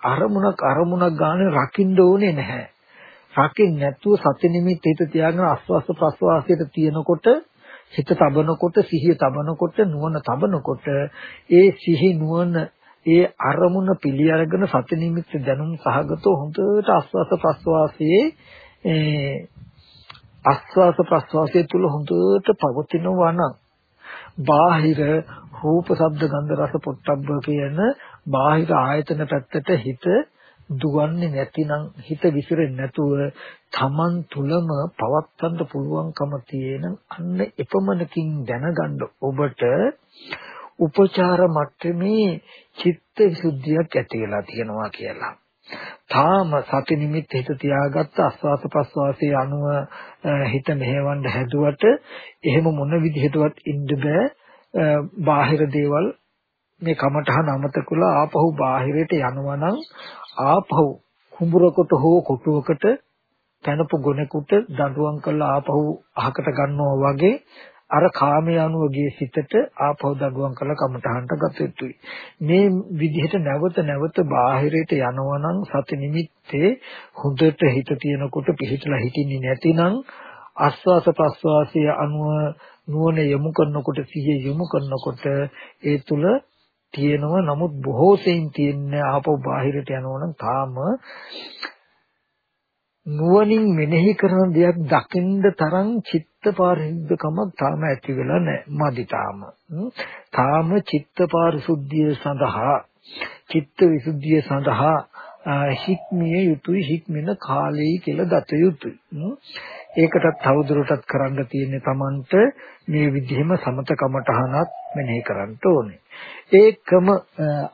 අරමුණක් අරමුණක් ගන්න රකින්න ඕනේ නැහැ. රකින්න නැතුව සති නිමිති හිත තියාගෙන ආස්වාස ප්‍රස්වාසයට තියෙනකොට හිත තබනකොට සිහිය තබනකොට නුවණ තබනකොට ඒ සිහි නුවණ ඒ අරමුණ පිළි අරගෙන සති නිමිත්ත දැනුම් සහගතව හොඳට ආස්වාස ප්‍රස්වාසයේ ආස්වාස ප්‍රස්වාසයේ තුල හොඳට පවතිනවා නම් බාහිර රූප ශබ්ද ගන්ධ රස පොට්ටබ්බ කියන බාහිර ආයතන පැත්තට හිත දුවන්නේ නැතිනම් හිත විසිරෙන්නේ නැතුව Taman තුලම පවත්තන්න පුළුවන්කම තියෙන අන්න එපමණකින් දැනගන්න ඔබට උපචාර මට්ටමේ චිත්ත විසුද්ධියක් ඇති වෙලා තියෙනවා කියලා. තාම සති නිමිත්ත හිත තියාගත්ත ආස්වාස ප්‍රස්වාසයේ අනුව හිත මෙහෙවන්න හැදුවට එහෙම මොන විදිහටවත් ඉන්න බෑ බාහිර දේවල් මේ කමඨහන අමතකලා ආපහු බාහිරයට යනවා නම් ආපහු කුඹුරකට හෝ කොටුවකට පැනපු ගොනෙකුට දඬුවම් කළා ආපහු අහකට ගන්නවා වගේ අර කාමයේ අනුව ගිය සිතට ආපහු දඬුවම් කළා කමටහන්ට ගත යුතුයි. මේ විදිහට නැවත නැවත බාහිරයට යනවනම් සති නිමිත්තේ හොඳට හිත තියනකොට පිහිටලා හිටින්නේ නැතිනම් ආස්වාස ප්‍රස්වාසයේ අනුව නුවණ යොමු කරනකොට සිහිය යොමු කරනකොට ඒ තුල තියෙනවා. නමුත් බොහෝ සෙයින් තියෙන්නේ ආපහු බාහිරට යනවනම් තාම නුවණින් මෙනෙහි කරන දෙයක් දකින්න තරම් චිත්ත පාරිශුද්ධකමක් තාම ඇති වෙලා නැහැ. මදි තාම. තාම චිත්ත පාරිශුද්ධිය සඳහා චිත්ත විසුද්ධිය සඳහා හික්මිය යුතුයි හික්මෙන කාලය කියලා ගත යුතුයි. ඒකටත් තවදුරටත් කරන්න තියෙන්නේ Tamanට මේ විදිහම සමත කමටහනක් මෙනෙහි කරන්න ඕනේ. ඒකම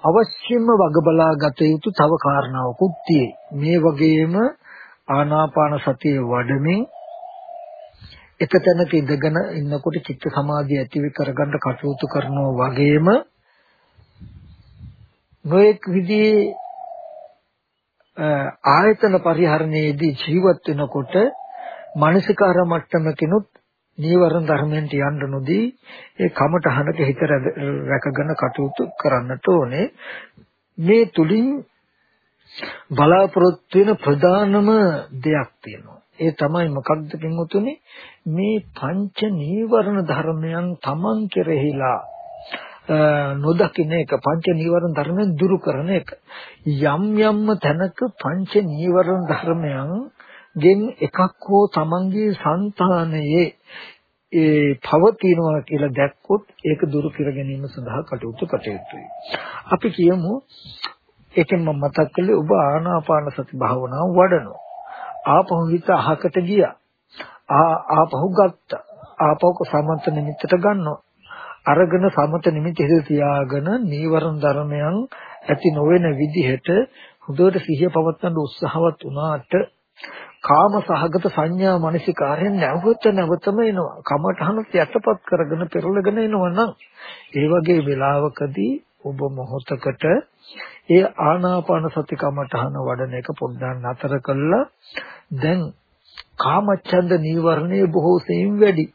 අවශ්‍යම වග බලා ගත යුතු තව කාරණාවකුත් තියෙයි. මේ වගේම ආනාපාන සතිය වඩමින් එක තැනක ඉඳගෙන ඉන්නකොට චිත්ත සමාධිය ඇති කරගන්න කටයුතු කරනවා වගේම නොඑක් විදිහේ ආයතන පරිහරණයේදී ජීවත් වෙනකොට මානසිකාර මට්ටමකිනුත් නීවරණ ධර්මයන්ට යන්න නොදී ඒ කමටහනක හිත රැකගෙන කටයුතු කරන්නට ඕනේ. මේ තුලින් බලාපොරොත්තු වෙන ප්‍රධානම දෙයක් තියෙනවා. ඒ තමයි මොකක්ද කින්වතුනි මේ පංච නීවරණ ධර්මයන් තමන් කෙරෙහිලා නොදකින්න එක පංච නීවරණ ධර්මයන් දුරු කරන එක. යම් යම්ම තැනක පංච නීවරණ ධර්මයන් ගෙන් එකක් හෝ තමන්ගේ సంతානයේ ඒ පවතිනවා කියලා දැක්කොත් ඒක දුරු කර ගැනීම සඳහා කටයුතු කටයුතුයි. අපි කියමු ඒකෙන් මම මතක් කළේ ඔබ ආනාපාන සති භාවනාව වඩනවා. ආපහු හිත අහකට ගියා. ආපහු ගත්තා. ආපහු සමන්ත නිමිත්තට ගන්නවා. අරගෙන සමත නිමිති හිත තියාගෙන නීවරණ ධර්මයන් ඇති නොවන විදිහට හොඳට සිහිය පවත්වන්න උත්සාහවත් වුණාට කාම සහගත සංඥා මනසිකාරයෙන් නැවත නැවතම එනවා. කමඨහනත් යටපත් කරගෙන පෙරලගෙන එනවා නම් ඒ වගේ වෙලාවකදී ඔබ මොහොතකට ඒ ආනාපාන සති කමඨහන වඩන එක පොඩ්ඩක් නතර කළා. දැන් කාමච්ඡන්ද නීවරණය බොහෝ සෙයින් වැඩි.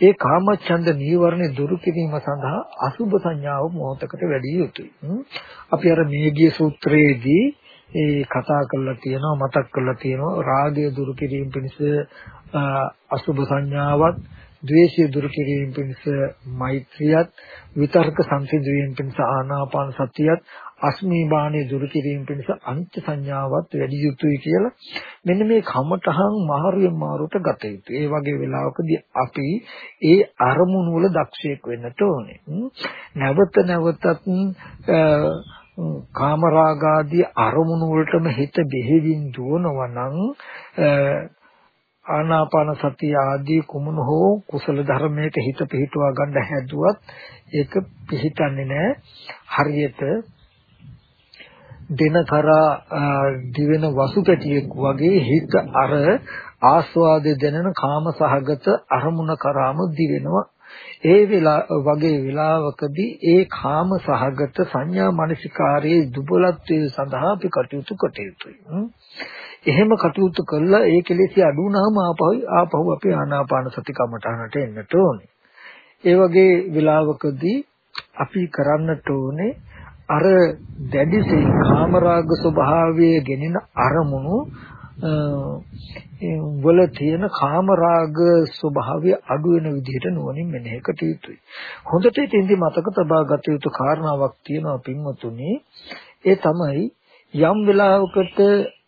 ඒ කාමච්ඡන්ද නීවරණ දුරු කිරීම සඳහා අසුභ සංඥාව මොහොතකට වැඩි යුතුයි. අපි අර මේගිය සූත්‍රයේදී ඒ කතා කරලා තියෙනවා මතක් කරලා තියෙනවා රාගය දුරු කිරීම පිණිස අසුභ සංඥාවක් ද්වේෂය දුරු කිරීම පිණිස මෛත්‍රියත් විතර්ක සංසිඳවීම පිණිස ආනාපාන සතියත් අස්මී බාණේ දුරු කිරීම පිණිස අනිත්‍ය සංඥාවත් වැඩි යුතුයි කියලා මෙන්න මේ කමතහන් මාරුවෙන් මාරුවට ගත යුතුයි. ඒ වගේ වෙලාවකදී අපි ඒ අරමුණු වල දක්ෂයෙක් වෙන්නට ඕනේ. නැවත නැවතත් කාමරාගාදී අරමුණු වලටම හිත බෙහෙවින් දුවනවා නම් ආනාපාන සතිය ආදී කුමන හෝ කුසල ධර්මයක හිත පිහිටුවා ගන්න හැදුවත් ඒක පිහිටන්නේ නැහැ හරියට දෙන කරා දිවෙන වසු පැටියෙක් වගේ හිත අර ආස්වාදේ දැනෙන කාම සහගත අරමුණ කරාම දිවෙනවා. ඒ වෙලා වගේ වෙලාවකදී ඒ කාම සහගත සංඥා මනසිකාරයේ දුබලත්වය සඳහා අපි කටයුතු කටයුතුයි එහෙම කටයුතු කළා ඒ කෙලෙසි අඩු වුණාම ආපහු ආපහු අපි ආනාපාන සති කමටහනට එන්නට ඕනේ. ඒ වගේ වෙලාවකදී අපි කරන්නට ඕනේ අර දැඩිසේ කාමරාග ස්වභාවයේ ගෙනෙන අරමුණු වල තියෙන කාමරාග ස්වභාවය අඩු වෙන විදිහට නුවණින් මෙනෙහි කට යුතුයි. හොඳට ඉතින්දි මතක තබා ගත යුතු කාරණාවක් තියෙනවා පින්වතුනි. ඒ තමයි යම් වෙලාවකට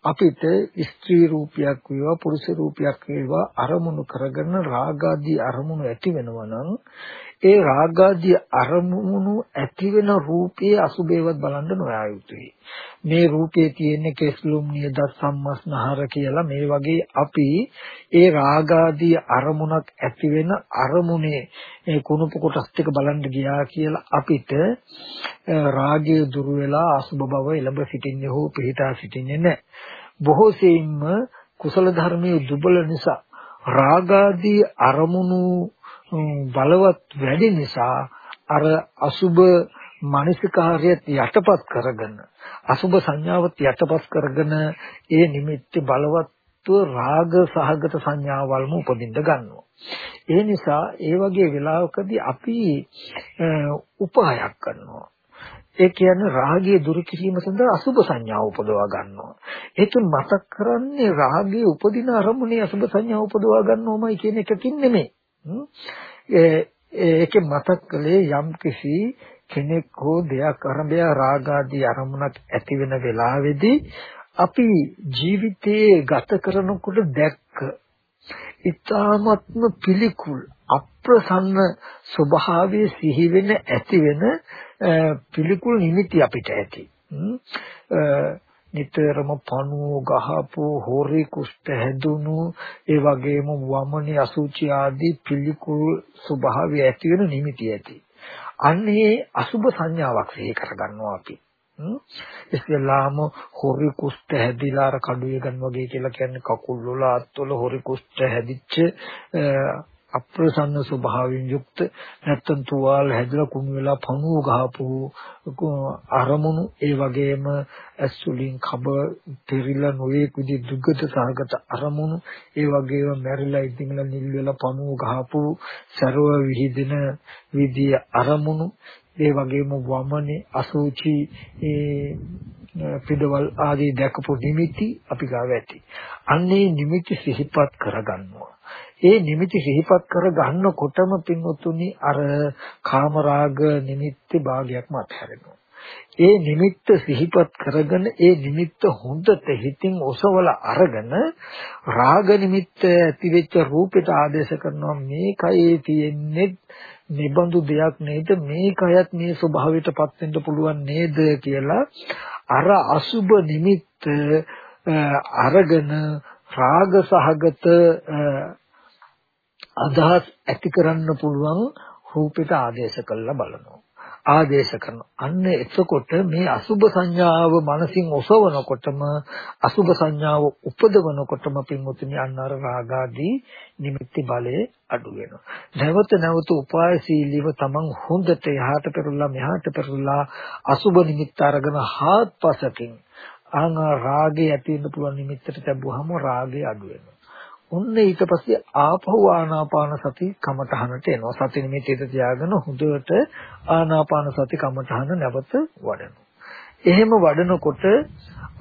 අපිට ස්ත්‍රී රූපයක් වේවා පුරුෂ රූපයක් වේවා අරමුණු කරගෙන රාගාදී අරමුණු ඇති වෙනවා නම් ඒ රාගාදී අරමුණු ඇති වෙන රූපයේ අසුබේවත් බලන්න නොයා යුතුයි. මේ රූපයේ තියෙන කෙස්ලුම් නියද සම්මස්නහර කියලා මේ වගේ අපි ඒ රාගාදී අරමුණක් ඇති වෙන අරමුණේ ඒ කුණුප කොටස් ටික බලන්න ගියා කියලා අපිට රාගය දුර වෙලා අසුබ බව එළඹ සිටින්නේ හෝ පිහිටා සිටින්නේ නැහැ. බොහෝ සෙයින්ම කුසල ධර්මයේ දුබල නිසා රාගාදී අරමුණු බලවත් වැඩි නිසා අර අසුබ මානසිකාර්යයත් යටපත් කරගෙන අසුබ සංඥාවත් යටපත් කරගෙන ඒ නිමිත්ත බලවත්ව රාග සහගත සංඥාවල්ම උපදින්න ගන්නවා. ඒ නිසා ඒ වගේ වෙලාවකදී අපි උපායක් කරනවා. ඒ කියන්නේ රාගය දුරු කිරීම සඳහා අසුබ සංඥාව උපදවා ගන්නවා. ඒක මතක් කරන්නේ රාගයේ උපදින අරමුණේ අසුබ සංඥාව උපදවා ගන්නවමයි කියන එකකින් නෙමෙයි. ඒකේ මතක් කළේ යම් කිසි කෙනෙක් හෝ දෙයක් අරඹය රාගාදී අරමුණක් ඇති වෙන වෙලාවේදී අපි ජීවිතයේ ගත කරනකොට දැක්ක ඊ타ත්ම පිළිකුල් අප්‍රසන්න ස්වභාවයේ සිහි වෙන ඇති වෙන පිළිකුල් නිමිති අපිට ඇති. නිතරම පණුව ගහපු හොරි කුෂ්ඨ හැදුණු ඒ වගේම වමනේ අසුචි ආදී පිළිකුල් ස්වභාවය ඇති වෙන නිමිති ඇති. අන්නේ අසුබ සංඥාවක් සිහි කරගන්නවා අපි. ඉස්ලාම හොරි කුෂ්ඨ හැදිලා අර කඩුවේ ගන්න වගේ කියලා කියන්නේ කකුල් වල අත් වල හොරි කුෂ්ඨ හැදිච්ච අප්‍රසන්න ස්වභාවයෙන් යුක්ත නැත්තම් තුවාල හැදලා කුණු වෙලා පණුව ගහපු අරමුණු ඒ වගේම ඇස්තුලින් කබ පෙරිලා නොවේක් විදි දුගත සහගත අරමුණු ඒ වගේම මැරිලා ඉදිමලා නිල් වෙලා පණුව ගහපු ਸਰව විහිදෙන විදිය අරමුණු ඒ වගේම වමනේ අසුචි ඒ පිටවල් ආදී දැකපු නිමිති අපි ගාව ඇති. අන්නේ නිමිති සිහිපත් කරගන්නවා. ඒ නිමිති සිහිපත් කර ගන්නකොටම පින්වතුනි අර කාමරාග නිමිති භාගයක්ම අත්හැරෙනවා. ඒ නිමිත්ත සිහිපත් කරගෙන ඒ නිමිත්ත හොඳට හිතින් ඔසවල අරගෙන රාග නිමිත්ත ඇතිවෙච්ච රූපයට ආදේශ කරනවා. මේකයේ තියෙන්නේ. නිබඳු දෙයක් නේද? මේකයත් මේ ස්වභාවයටපත් වෙන්න පුළුවන් නේද කියලා අර අසුබ නිමිත්ත අරගෙන රාග සහගත අදහස් ඇති කරන්න පුළුවන් රූපෙට ආදේශ කළා බලනවා. ආදේශ කරනවා. අන්න එතකොට මේ අසුබ සංඥාව මනසින් ඔසවනකොටම අසුබ සංඥාව උපදවනකොටම පින්මුතුනි අන්න අර රාගාදී නිමිති බලය අඩු වෙනවා. නැවත නැවත උපායශීලීව තමන් හොඳට යහට පෙරලා මෙහාට පෙරලා අසුබ නිමිත්ත අරගෙන හාත්පසකින් අං රාගේ ඇති වෙන්න පුළුවන් නිමිත්තට ලැබුවහම රාගේ අඩු වෙනවා. ඔන්න ඊට පස්සේ ආපහු ආනාපාන සති කමඨහනට එනවා. සති නිමිතියට තියාගෙන හොඳට ආනාපාන සති කමඨහන නැවත වඩනවා. එහෙම වඩනකොට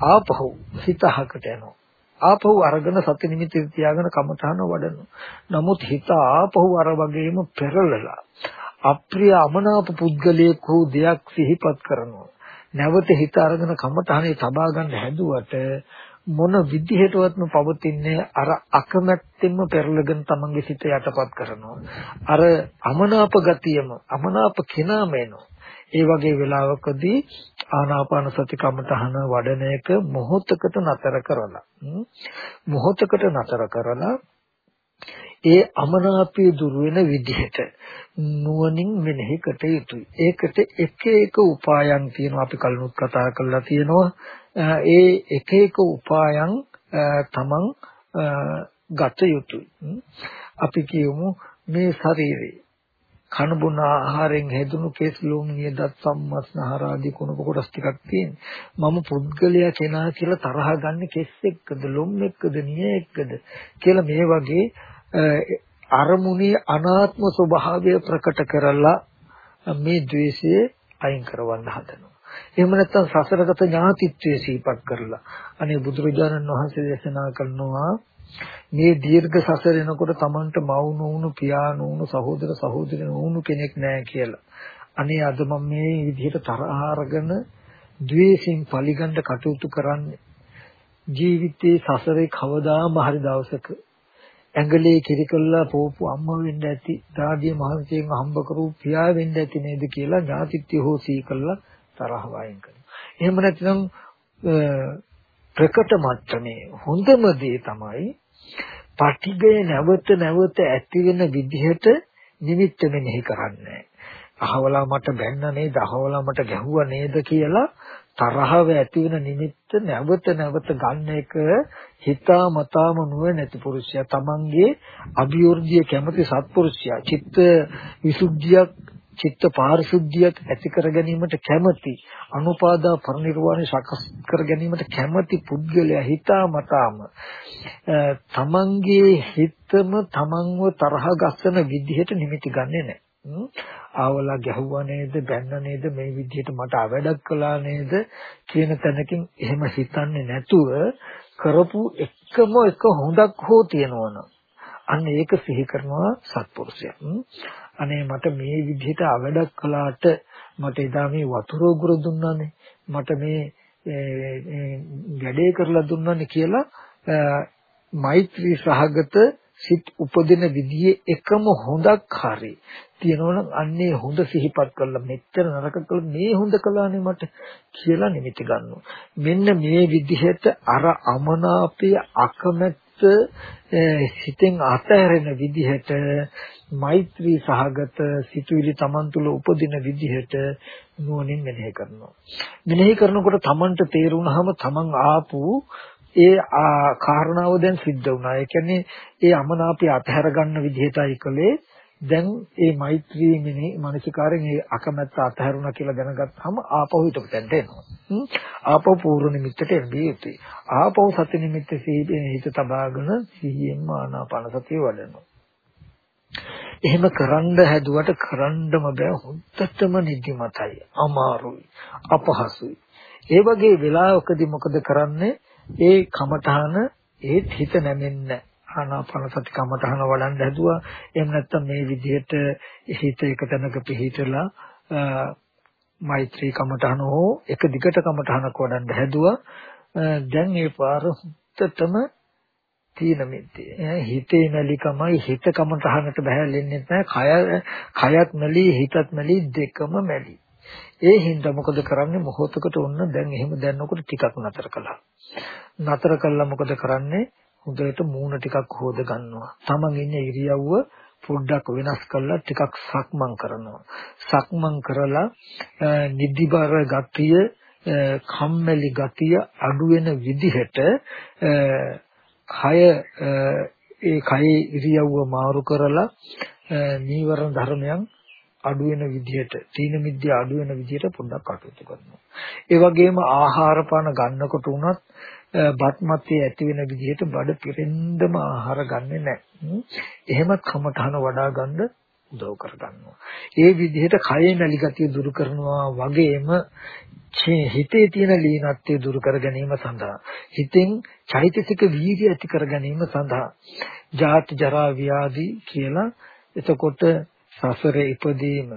ආපහු හිතහකට යනවා. ආපහු අරගෙන සති නිමිතියට තියාගෙන කමඨහන වඩනවා. නමුත් හිත ආපහු අර වගේම පෙරලලා අප්‍රිය අමනාප පුද්ගලයෙක් වූ දෙයක් සිහිපත් කරනවා. නැවත හිත අරගෙන කමඨහනේ තබා ගන්න හැදුවට මොන විදිහටවත්ම පවතින්නේ අර අකමැත්තෙන්ම පෙරලගෙන තමන්ගේ සිත යටපත් කරනවා. අර අමනාප ගතියම අමනාප කෙනාම එනවා ඒ වගේ වෙලාවකදී ආනාපාන සති කමතහන වඩන එක මොහොතකට නතර කරලා මොහොතකට නතර කරලා ඒ අමනාපයේ දුර වෙන විදිහට නුවණින් මෙනෙහි කට යුතුයි. ඒකට එක එක උපායන් තියෙනවා අපි කලිනුත් කතා කරලා තියෙනවා. ඒ එක එක උපායන් තමන් ගත යුතුයි. අපි කියමු මේ ශරීරේ කන බොන ආහාරයෙන් හැදුණු කේස් ලෝම නියදත් සම්මස්නහර ආදී කුණප කොටස් ටිකක් තියෙන. මම පුද්ගලයා කෙනා කියලා තරහ ගන්න කෙස් එක්කද ලොම් එක්කද නිය එක්කද කියලා මේ වගේ අරමුණේ අනාත්ම ස්වභාවය ප්‍රකට කරලා මේ द्वේෂය අයින් කරවන්න හදනවා. එහෙම නැත්නම් සසරගත ඥාතිත්වයේ සීපත් කරලා අනේ බුදුරජාණන් වහන්සේ දේශනා කරනවා මේ දීර්ඝ සසර එනකොට Tamanට මව් නොවුණු පියා නොවුණු සහෝදර සහෝදරි නොවුණු කෙනෙක් නැහැ කියලා. අනේ අද මම මේ විදිහට තරහ අරගෙන ද්වේෂයෙන් පරිගන්න කටයුතු කරන්නේ ජීවිතේ සසරේ කවදාම හරි දවසක ඇඟලේ කිරිකල්ලා පෝපු අම්මා වෙන්න ඇති දාදිය මහන්සියෙන් හම්බ කරු පියා වෙන්න ඇති නේද කියලා ඥාතිත්‍ය හෝ සීකල්ලා තරහ වයින් කරනවා. එහෙම නැත්නම් ප්‍රකට මට්ටමේ හොඳම දේ තමයි පටිගය නැවත නැවත ඇති වෙන විදිහට නිමිත්ත මෙනෙහි කරන්නේ. අහවලා මට බැන්න නේද අහවලා මට ගැහුවා නේද කියලා තරහව ඇති වෙන නිමිත්ත නැවත නැවත ගන්න එක හිතා මතාම නුවණැති පුරුෂයා තමන්ගේ අභිවෘද්ධිය කැමති සත්පුරුෂයා චිත්ත විසුද්ධියක් චිත්ත පාරිශුද්ධියක් ඇති කර ගැනීමට කැමති අනුපාදා පරිනිර්වාණය සකස් කර ගැනීමට කැමති පුද්ගලයා හිතා මතාම තමන්ගේ හිතම තමන්ව තරහ ගස්සන විදිහට නිමිති ගන්නෙ නැහැ. ආවලා ගැහුවා නේද බැන්න නේද මේ විදිහට මට අවඩක් කළා නේද කියන තැනකින් එහෙම හිතන්නේ නැතුව කරපු එකම එක හොඳක් හෝ තියෙනවනම් අන්න ඒක සිහි කරනවා සත්පුරුෂයා. අනේ මට මේ විදිහට අවඩක් කළාට මට එදා මේ වතුර උගුර දුන්නානේ. මට මේ ගැඩේ කරලා දුන්නානේ කියලා මෛත්‍රී සහගත සිත් උපදින විදිහේ එකම හොඳක් හරි. තියෙනවනම් අන්නේ හොඳ සිහිපත් කරලා මෙච්චර නරක කළා මේ හොඳ කළානේ මට කියලා නිමිති ගන්නවා. මෙන්න මේ විදිහට අර අමනාපය අකමැත්ත සිතෙන් අතහැරෙන විදිහට මෛත්‍රී සහගත සිතුවිලි Taman තුල උපදින විදිහට නුවණින් මෙනෙහි කරනවා. මෙනෙහි කරනකොට Tamanට තේරුණාම Taman ආපු ඒ කාරණාව දැන් සිද්ධ වුණා. ඒ කියන්නේ ඒ අමනාපය අතහැර ගන්න විදිහටයි කළේ. දැන් ඒ මෛත්‍රී මිනි මානසිකාරයෙන් ඒ අකමැත්ත අතහැරුණා කියලා දැනගත්තාම ආපහු හිතපතෙන්ට එනවා. ආපහු පූර්ව නිමිත්තට එන්නේ යුතුයි. ආපහු සති නිමිත්ත හිත තබාගෙන සිහියෙන් ආනාපාන සතිය වඩනවා. එහෙම කරන්න හැදුවට කරන්නම බෑ හොද්දටම නිදිමතයි අමාරුයි අපහසුයි ඒ වගේ වෙලාවකදී මොකද කරන්නේ ඒ කමඨහන ඒත් හිත නැමෙන්න. ආනාපාන සති කමඨහන වඩන්න හැදුවා. එහෙම නැත්නම් මේ විදිහට හිත එක තැනක පිහිටලා මෛත්‍රී කමඨහන හෝ එක දිගට කමඨහනක් වඩන්න හැදුවා. දැන් ඒ පාර හුත්තටම තීන මිද්දේ. හිතේ මැලිකමයි හිත කමඨහනට බහැලෙන්නේ නැහැ. කය කයත් මැලි හිතත් මැලි දෙකම මැලි. ඒ හින්දා මොකද කරන්නේ මොහොතකට ඔන්න දැන් එහෙම දැනනකොට ටිකක් නතර කළා. නතර කළා මොකද කරන්නේ? හොඳට මූණ ටිකක් හොද ගන්නවා. තමන් ඉන්නේ ඉරියව්ව පොඩ්ඩක් වෙනස් කරලා ටිකක් සක්මන් කරනවා. සක්මන් කරලා නිදිබර ගතිය, කම්මැලි ගතිය අඩු වෙන විදිහට කය ඒ කයේ ඉරියව්ව මාරු කරලා නීවරණ ධර්මයන් අඩු වෙන විදිහට තීන මිද්‍ය අඩු වෙන විදිහට පොඩ්ඩක් කටයුතු කරනවා. ඒ වගේම ආහාර පාන ගන්නකොට උනත් බත්මත්යේ ඇති වෙන විදිහට බඩ පිරෙන්නම ආහාර ගන්නෙ නැහැ. එහෙමත් කමඨහන වඩා ගන්න උදව් කරගන්නවා. ඒ විදිහට කයේ නැලි ගතිය දුරු කරනවා වගේම හිතේ තියෙන ලීනත්වය දුරු කර ගැනීම සඳහා හිතෙන් චෛතසික වීර්ය ඇති කර ගැනීම සඳහා ජාති ජරා ව්‍යාධි කියලා එතකොට සසරේ ඉපදීම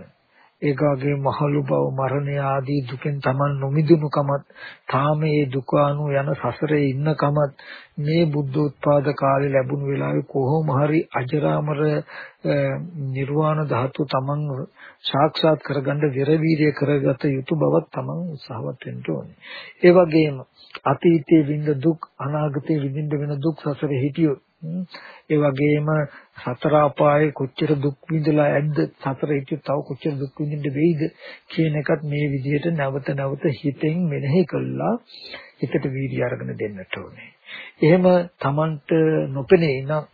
ඒක වගේ මහලු බව මරණය ආදී දුකෙන් Taman නොමිදුණු කමත් තාම මේ දුක අනු යන සසරේ ඉන්න කමත් මේ බුද්ධ උත්පාද කාලේ ලැබුණු වෙලාවේ කොහොම හරි අජරාමර නිර්වාණ ධාතු Taman සාක්ෂාත් කරගන්න විරවීර්ය කරගත යුතු බවක් Taman උත්සාහවත් වෙන්න ඕනේ. ඒ වගේම අතීතයේ විඳ දුක් අනාගතයේ විඳින්න වෙන දුක් සසරේ හිටියොත් ඒ වගේම සතර අපායේ කොච්චර දුක් විඳලා ඇද්ද සතර හිටිය තව කොච්චර දුක් විඳින්න වෙයිද කියන එකත් මේ විදිහට නැවත නැවත හිතෙන් මෙනෙහි කළා හිතට වීර්ය අරගෙන දෙන්නට ඕනේ. එහෙම Tamanට නොපෙනේ නම්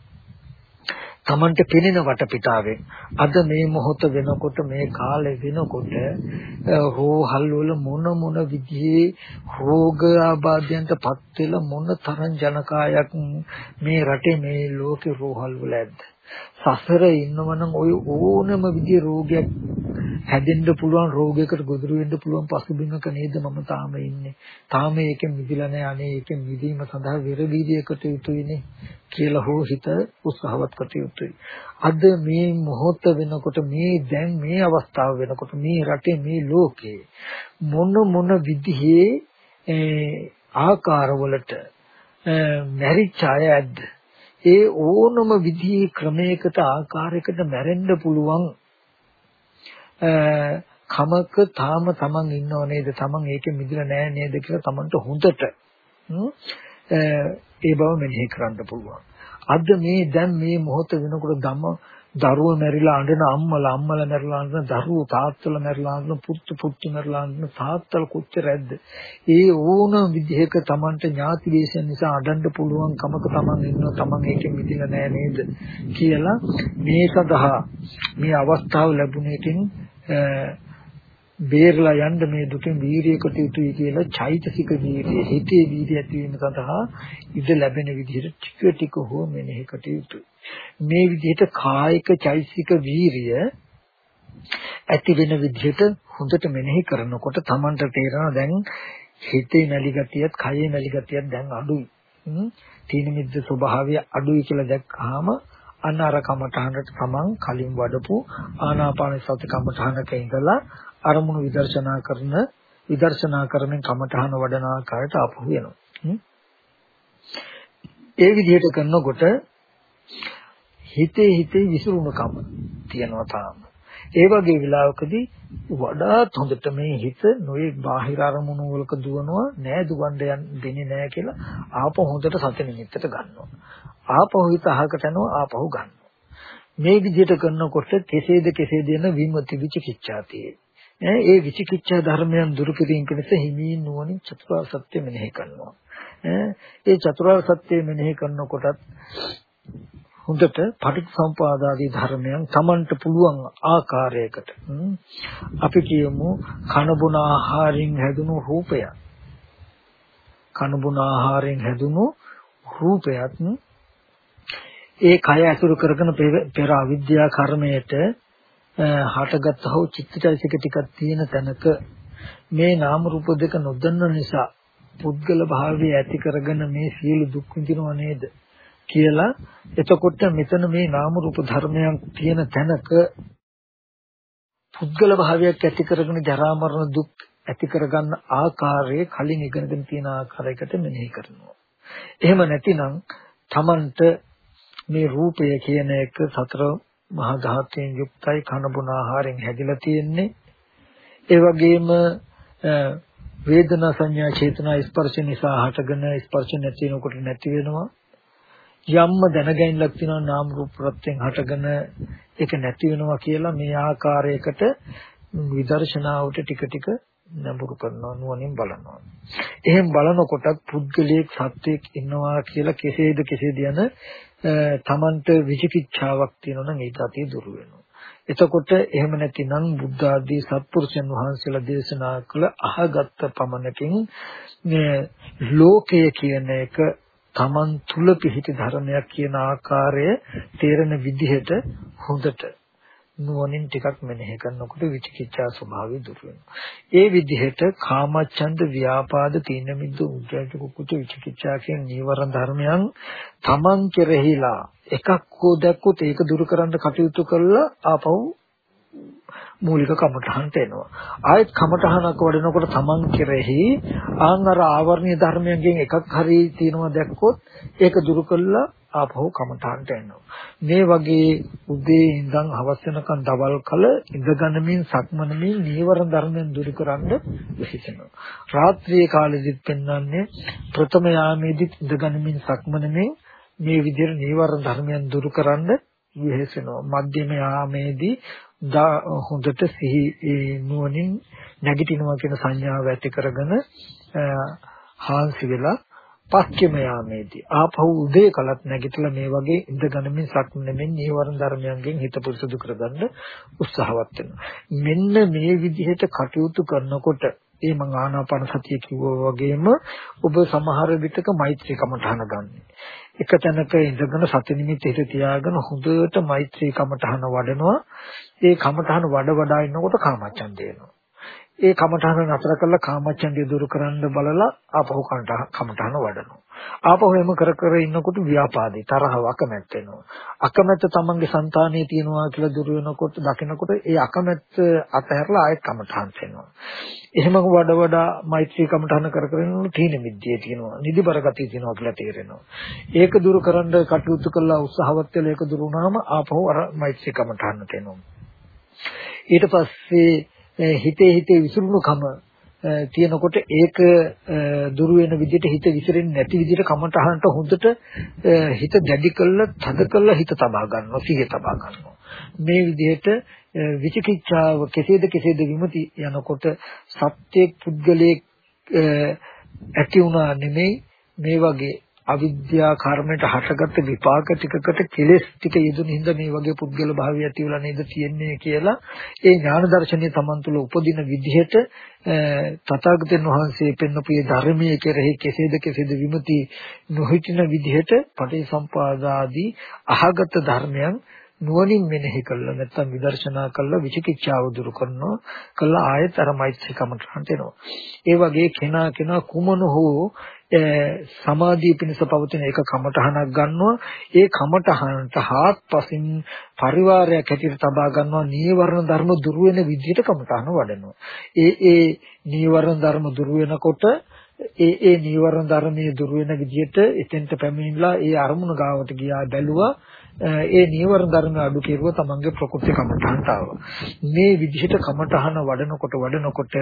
Tamanට පෙනෙන වටපිටාවෙන් අද මේ මොහොත වෙනකොට මේ කාලේ වෙනකොට රෝහල් වල මොන මොන විදිහේ රෝග ආබාධයන්ට පත් වෙලා මොන තරම් ජනකායක් මේ රටේ මේ ලෝකේ රෝහල් වල ඇද්ද? සසර ඉන්නවනම් ওই ඕනම විදිහේ රෝගයක් හැදෙන්න පුළුවන් රෝගයකට ගොදුරු වෙන්න පුළුවන් පසුබිමක නේද මම තාම ඉන්නේ. තාම ඒකෙන් මිදිලා නැහැ. අනේ ඒකෙන් මිදීම සඳහා විරදීදියකට යුතුයිනේ කියලා හෝ හිත උත්සාහවත් කොට යුතුයි. අද මේ මොහොත වෙනකොට මේ දැන් මේ අවස්ථාව වෙනකොට මේ රටේ මේ ලෝකේ මොන මොන විදිහේ ආකාරවලට මැරිච්ච අය ඇද්ද? ඒ ඕනම විදිහේ ක්‍රමයකට ආකාරයකට මැරෙන්න පුළුවන් කමක තාම තමන් ඉන්නව නේද? තමන් ඒකෙ මිදලා නෑ නේද කියලා තමන්ට හොඳට ඒ බව මෙනෙහි කරන්න පුළුවන්. අද මේ දැන් මේ මොහොත වෙනකොට ධම්ම දරුවෝ මැරිලා අඬන අම්මලා අම්මලා මැරිලා අඬන දරුවෝ තාත්තලා මැරිලා අඬන පුත්තු පුත්තු මැරිලා අඬන තාත්තලා කොච්චර ඇද්ද ඒ ඕන විදිහක Tamanට ඥාති දේශයන් නිසා අඬන්න පුළුවන් කමක Taman ඉන්නවා Taman ඒකෙන් මිදෙලා නෑ නේද කියලා මේ සඳහා මේ අවස්ථාව ලැබුණ එකෙන් බේරලා යන්න මේ දුකෙන් වීරියකට යුතුයි කියලා චෛතසික වීරිය හිතේ වීරිය ඇතිවීම සඳහා ඉඩ ලැබෙන විදිහට ටික ටික හෝ මෙනෙහි කට යුතුයි. මේ විදිහට කායික චෛතසික වීරිය ඇති වෙන විදිහට හොඳට මෙනෙහි කරනකොට Tamanට තේරෙනවා දැන් හිතේ නැලි ගතියත් කයේ නැලි ගතියත් දැන් අඩුයි. තීන මිද්ද ස්වභාවය අඩුයි කියලා දැක්කහම අන්න අර කමඨහනට තමන් කලින් වඩපු ආනාපාන සති කමඨහනක ඉඳලා අරමුණු විදර්ශනා කරන විදර්ශනා කරමින් කමඨහන වඩන ආකාරයට ආපහු වෙනවා. ඒ විදිහට කරනකොට හිතේ හිතේ විසිරුණුකම තියනවා තාම. ඒ වගේ වෙලාවකදී වඩාත් හොඳට මේ හිත නොයේ බාහිර අරමුණු වලක දුවනවා නෑ දුවන්න දෙන්නේ නෑ කියලා ආපහු හොඳට සති නිමිත්තට ගන්නවා. ආපහු හිත අහකට යනවා ආපහු ගන්නවා. මේ විදිහට කරනකොට කෙසේද කෙසේද යන විමුක්ති විචිකිච්ඡාතියේ ඒ විචිකිච්ඡා ධර්මයන් දුරු කිරීම පිණිස හිමීන් නුවණින් චතුරාර්ය සත්‍ය මෙනෙහි කරනවා. ඒ චතුරාර්ය සත්‍ය මෙනෙහි කරනකොටත් හොඳට පටිච්චසමුපාදාදී ධර්මයන් Tamanට පුළුවන් ආකාරයකට අපි කියමු කන බොන ආහාරයෙන් හැදුණු රූපය. කන බොන ආහාරයෙන් හැදුණු රූපයත් ඒ කය ඇසුරු කරගෙන පෙර අවිද්‍යා කර්මයට හටගත් හෝ චිත්තචෛතසික ටිකක් තියෙන තැනක මේ නාම රූප දෙක නොදන්න නිසා පුද්ගල භාවය ඇති කරගෙන මේ සියලු දුක් විඳිනව නේද? කියලා එතකොට මෙතන මේ නාම රූප ධර්මයන් තියෙන තැනක පුද්ගල භාවයක් ඇති කරගෙන ජරා මරණ දුක් ඇති කරගන්න ආකාරයේ කලින් ඉගෙනගෙන තියෙන ආකාරයකට මෙනෙහි කරනවා. එහෙම නැතිනම් Tamanට මේ රූපය කියන එක සතර මහා ධාතුයෙන් යුක්තයි කන බොන ආහාරයෙන් හැදිලා තියෙන්නේ. ඒ වගේම වේදනා සංඥා චේතනා ස්පර්ශ නිසා හටගෙන ස්පර්ශ නැති වෙනකොට නැති වෙනවා. යම්ම දැනගැනින්ලක් තියෙනවා නාම රූප ප්‍රත්‍යයෙන් හටගෙන ඒක නැති වෙනවා කියලා මේ ආකාරයකට විදර්ශනාවට ටික ටික නඹුරු කරනවා නුවණින් බලනවා. එහෙන් බලනකොටත් පුද්ගලයෙක් සත්වයක් ඉන්නවා කියලා කෙසේද කෙසේද යන තමන්ට විචිකිච්ඡාවක් තියෙනවා නම් ඒක අතිය දුර වෙනවා. එතකොට එහෙම නැතිනම් බුද්ධ ආදී සත්පුරුෂයන් වහන්සේලා දේශනා කළ අහගත්ත පමණකින් මේ ලෝකය කියන එක Taman තුල පිහිටි ධර්මයක් කියන ආකාරය තේරෙන විදිහට හොඳට නුවණින් ටිකක් මෙනෙහි කරනකොට විචිකිච්ඡා ස්වභාවය දුර වෙනවා. ඒ විදිහට කාමච්ඡන්ද ව්‍යාපාද තීන මිද්ද උද්දච්ච කුච්ච විචිකිච්ඡා කියන නීවරණ ධර්මයන් Taman කෙරෙහිලා එකක් හෝ දැක්කොත් ඒක දුරු කරන්න කටයුතු කළා ආපහු මූලික කමඨහන්ට එනවා. ආයෙත් කමඨහනක් වඩනකොට Taman කෙරෙහි ආන් අර ආවර්ණීය ධර්මයෙන් එකක් හරි තියෙනවා දැක්කොත් ඒක දුරු කළා ආපහු කමඨහන්ට එනවා. මේ වගේ උදේ ඉඳන් හවස වෙනකන් දවල් කල ඉඳගනමින් සක්මනමින් නීවර ධර්මයන් දුරු කරන්න විහිසෙනවා. රාත්‍රියේ කාලෙදිත් පෙන්වන්නේ ප්‍රථම යාමේදීත් ඉඳගනමින් සක්මනමින් මේ විදිහට නීවර ධර්මයන් දුරු කරන්න විහෙසෙනවා. මධ්‍යම යාමේදී හොඳට සිහි නුවණින් නැගිටිනවා කියන සංඥාව ඇති කරගෙන හාන්සි වෙලා පස්චිම යාමේදී ආපහු උදේ කලත් නැගිටලා මේ වගේ ඉඳගනමින් සක්මනෙමින් නීවරණ ධර්මයන්ගෙන් හිත පුරුදු කරගන්න උත්සාහවත් වෙනවා. මෙන්න මේ විදිහට කටයුතු කරනකොට ඒ මං ආනාපාන සතිය කිව්වා වගේම ඔබ සමහර විටක මෛත්‍රී කමඨහන ගන්න. එක තැනක ඉඳගෙන සති නිමිති හිත තියාගෙන හොඳට මෛත්‍රී කමඨහන වඩනවා. ඒ කමඨහන වඩ වඩා ඉන්නකොට කාමච්ඡන්දය එනවා. ඒ කමඨහන නතර කරලා කාමච්ඡන්දය දුරු කරන්න බලලා ආපහු කමඨහන වඩනවා. ආපහු එම කර කර ඉන්නකොට ව්‍යාපාදේ තරහව අකමැත්ත එනවා. අකමැත්ත තමන්ගේ సంతානයේ තියෙනවා කියලා දුරු වෙනකොට දකිනකොට ඒ අකමැත්ත අතහැරලා ආයෙත් කමඨහන් වෙනවා. එහෙම වඩ වඩා මෛත්‍රී කමඨහන කර කර ඉන්නකොට තීන මිද්දේ තියෙනවා. නිදිබර ගතිය තියෙනවා කියලා තේරෙනවා. ඒක දුරු කරන්න කටයුතු කළා උත්සාහවත් වෙලා ඒක දුරු වුණාම ආපහු අර මෛත්‍රී කමඨහනට එනවා. ඊට පස්සේ හිතේ හිතේ විසිරුණුකම තියෙනකොට ඒක දුරු වෙන විදිහට හිත විසිරෙන්නේ නැති විදිහට කමටහනට හොඳට හිත දැඩි කළා තද කළා හිත තබා ගන්නවා සිහිය තබා ගන්නවා. මේ විදිහට විචිකිච්ඡාව කෙසේද කෙසේද විමුති යනකොට සත්‍ය පුද්ගලයේ ඇති වුණා නෙමෙයි මේ වගේ අවිද්‍යා කර්මයට හටගත්ත විපාක ටිකකට කෙලෙස් ටික යෙදුන හින්දා මේ වගේ පුද්ගල භාවය ඇති වෙලා නේද තියෙන්නේ කියලා ඒ ඥාන දර්ශනය Taman තුල උපදින විදිහට තථාගතයන් වහන්සේ පෙන්වපු මේ ධර්මයේ කෙරෙහි කෙසේද කෙසේද විමුති නොහිටින විදිහට පටිසම්පාදාදී අහගත ධර්මයන් නුවණින් මෙනෙහි කළා නැත්නම් විදර්ශනා කළා විචිකිච්ඡාව දුරු කරනවා කළා ආයෙත් අර මෛත්‍රී කමටහන්ට එනවා. ඒ වගේ කෙනා කෙනා කුමන හෝ සමාධිය පිණිස පවතින එක කමටහනක් ගන්නවා. ඒ කමටහනට හාත්පසින් පරිවාරයක් හැටියට තබා ගන්නවා. නීවරණ ධර්ම දුරු වෙන විදිහට කමටහන වඩනවා. ඒ ඒ නීවරණ ධර්ම දුරු වෙනකොට ඒ ඒ නීවරණ ධර්මයේ දුරු වෙන විදිහට එතෙන්ට පැමිණිලා ඒ අරමුණ ගාවට ගියා බැලුවා. ඒ නීවරණ ධර්ම අඩු කෙරුවා තමන්ගේ ප්‍රකෘති කමඨහනට ආවා. මේ විදිහට කමඨහන වඩනකොට වඩනකොට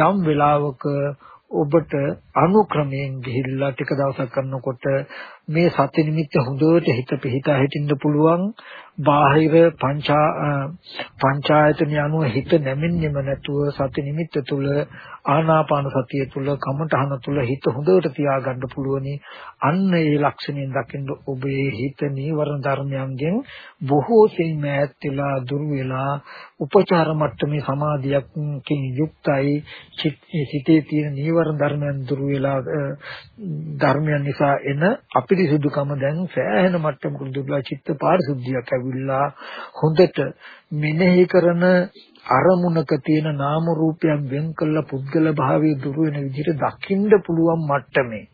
යම් වෙලාවක ඔබට අනුක්‍රමයෙන් ගිහිල්ලා ටික දවසක් කරනකොට මේ සති නිමිත්ත හොඳට හිත පිහිටා හිටින්න පුළුවන්. බාහිර පංචා පංචායතන යනුව හිත නැමෙන්නෙම නැතුව සති නිමිත්ත තුල ආනාපාන සතිය තුල කමඨහන තුල හිත හොඳට තියාගන්න පුළුවනි. අන්න ඒ ලක්ෂණයෙන් දකින්න ඔබේ හිත නීවරණ ධර්මයන්ගෙන් බොහෝ සෙයින් මෑත් වෙලා දුර වෙලා උපචාර මට්ටමේ සමාධියකින් යුක්තයි. සිතේ තියෙන නීවරණ ධර්මයන් දුර වෙලා ධර්මයන් නිසා එන අපිරිසුදුකම දැන් සෑහෙන මට්ටමකට දුර්ලා චිත්ත පාරිශුද්ධියක් ඇවිල්ලා හොඳට මෙනෙහි කරන අරමුණක තියෙන නාම රූපයන් වෙන් කළ පුද්ගල භාවයේ දුර වෙන විදිහට දකින්න පුළුවන් මට්ටමේ.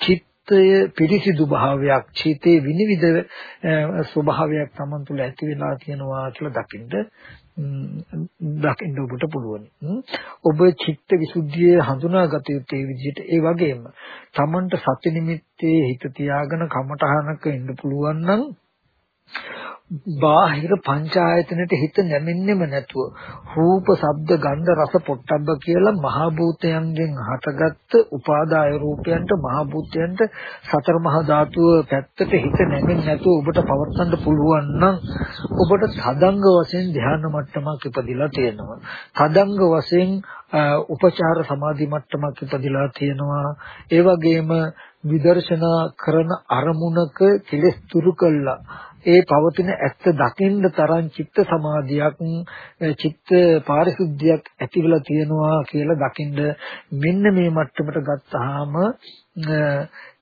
චිත්තය පිරිසිදු භාවයක් චිතේ විනිවිද ස්වභාවයක් Taman තුල ඇති වෙලා තියෙනවා කියලා දකින්න දකින්න ඔබට පුළුවන්. ඔබ චිත්ත විසුද්ධිය හඳුනාගත යුත්තේ මේ විදිහට. ඒ වගේම Tamanට සති නිමිත්තේ හිත තියාගෙන කමටහනක ඉන්න පුළුවන් නම් බාහිර පංචායතනෙට හිත නැමෙන්නෙම නැතුව රූප, ශබ්ද, ගන්ධ, රස, පොට්ටබ්බ කියලා මහ භූතයන්ගෙන් හටගත්ත උපාදාය රූපයන්ට මහ භූතයන්ට සතර මහා ධාතුව පැත්තට හිත නැමෙන්නේ නැතුව ඔබට පවත්වන්න පුළුවන් නම් ඔබට සදංග වශයෙන් ධ්‍යාන මට්ටමක් ඉපදිලා තියෙනවා. සදංග වශයෙන් උපචාර සමාධි මට්ටමක් ඉපදිලා තියෙනවා. ඒ වගේම විදර්ශනා කරන අරමුණක කෙලස් දුරු කළා ඒ පවතින ඇත්ත දකින්න තරම් චිත්ත සමාධියක් චිත්ත පාරිශුද්ධියක් ඇති වෙලා තියෙනවා කියලා දකින්න මෙන්න මේ මට්ටමට ගත්තාම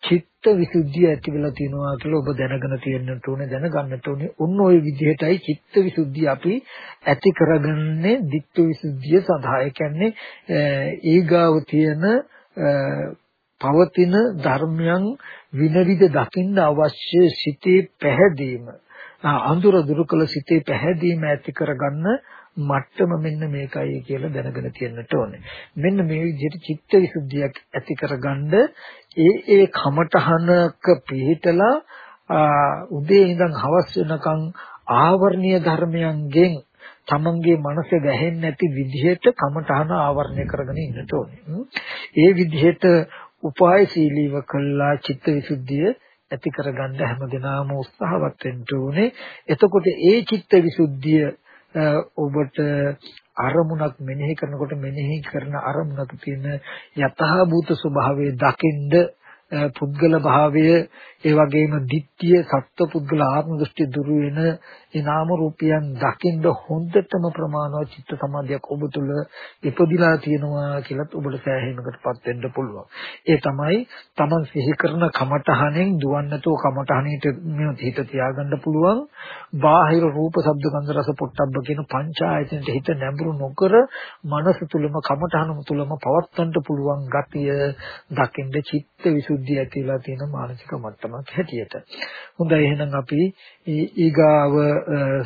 චිත්ත විසුද්ධිය ඇති වෙලා තියෙනවා කියලා ඔබ දැනගෙන තියෙන්නට ඕනේ දැනගන්නට ඕනේ. උන් ওই විදිහටයි චිත්ත විසුද්ධිය අපි ඇති කරගන්නේ ditth විසුද්ධිය සඳහා. ඒ කියන්නේ ඊගාව තියෙන පවතින ධර්මයන් විනවිද දකින්න අවශ්‍ය සිතේ පැහැදීම අඳුර දුරු කළ සිතේ පැහැදීම ඇති කරගන්න මට්ටම මෙන්න මේකයි කියලා දැනගෙන තියෙන්නට ඕනේ. මෙන්න මේ විදිහට චිත්ත විසුද්ධියක් ඇති කරගන්න ඒ ඒ කමඨහනක පිළිතලා උදේ ඉඳන් හවස වෙනකන් ආවර්ණීය ධර්මයන්ගෙන් තමන්ගේ මනස වැහෙන්නේ නැති විදිහට කමඨහන ආවරණය කරගෙන ඉන්නට ඕනේ. ඒ විදිහට උපායශීලීව කළා චිත්තවිසුද්ධිය ඇති කරගන්න හැමදෙනාම උත්සාහවත් වෙන්න ඕනේ. එතකොට ඒ චිත්තවිසුද්ධිය ඔබට අරමුණක් මෙනෙහි කරනකොට මෙනෙහි කරන අරමුණක තියෙන යථාභූත ස්වභාවය දකින්ද පුද්ගල භාවය ඒ වගේම ditthිය සත්ව පුද්ගල ආත්ම දෘෂ්ටි දුරු වෙන ඒ නාම රූපයන් දකින්න හොඳටම ප්‍රමාණවත් චිත්ත සමාධියක් ඔබ තුල ඉපදිලා තියෙනවා කියලත් ඔබට සෑහීමකටපත් වෙන්න පුළුවන්. ඒ තමයි Taman සිහි කරන කමඨහණෙන් දුවන්නතෝ කමඨහණේට හිත තියාගන්න පුළුවන්. බාහිර රූප, ශබ්ද, ගන්ධ, රස, පොට්ටබ්බ කියන පංචායතනට හිත නැඹුරු නොකර මනස තුලම කමඨහන තුලම පවත්වන්න පුළුවන් ගතිය දකින්න චිත්ත විසුද්ධිය ඇතිලා තියෙන මානසික මට්ටමක් හැටියට. හොඳයි එහෙනම් අපි ඊගාව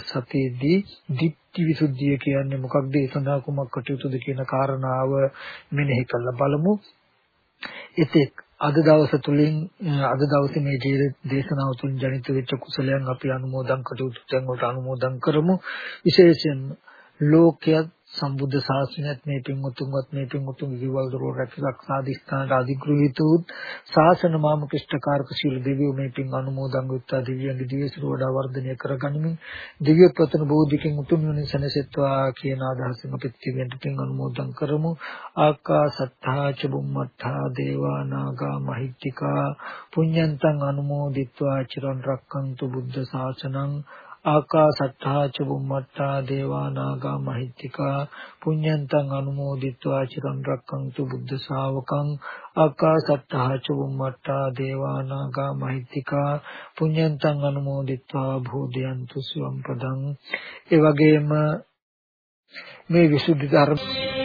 සතියේදී ditthi visuddhiය කියන්නේ මොකක්ද ඒ සඳහා කුමක් කටයුතුද කියන කාරණාව මෙනෙහි කරලා බලමු. එතෙක් අද දවස තුලින් අද දවසේ මේ දේශනාව තුලින් ජනිත වෙච්ච කුසලයන් අපි අනුමෝදන් කටයුතු තැන් වලට අනුමෝදන් කරමු. විශේෂයෙන් ලෝකයක් සම්බුද්ධ ශාසනයත් මේ පින්වතුන්වත් මේ පින්වතුන් ජීවල් දරෝ රැකගත් ආදිස්ථානට අධිග්‍රහිත වූ ශාසන මාම ක්‍රිෂ්ඨකාරක සීල දෙවියෝ මේ පින් අනුමෝදන් වෙත්තා දිව්‍යංග දිවසිර වඩා වර්ධනය කරගනිමින් දිව්‍ය ප්‍රතන බෝධිකෙන් උතුම් වෙන සනසෙත්වා කියන අදහසින් අපි තිවෙන්ට පින් අනුමෝදන් කරමු. ආකා සත්තා ච බුම්මත්තා දේවා නාග මහිත්‍තිකා. පුඤ්ඤන්තං අනුමෝදිත්වා චිරන් රක්කන්තු බුද්ධ ශාසනං ආකාසට්ඨා ච බුම්මට්ඨා දේවා නාග මහිත්‍තිකා පුඤ්ඤන්තං අනුමෝදිත්වා චිරන් රැක්කන්තු බුද්ධ ශාවකං ආකාසට්ඨා ච බුම්මට්ඨා දේවා නාග මහිත්‍තිකා පුඤ්ඤන්තං අනුමෝදිත්වා භූදයන්තු සුවම් පදං ඒ වගේම මේ විසුද්ධි ධර්ම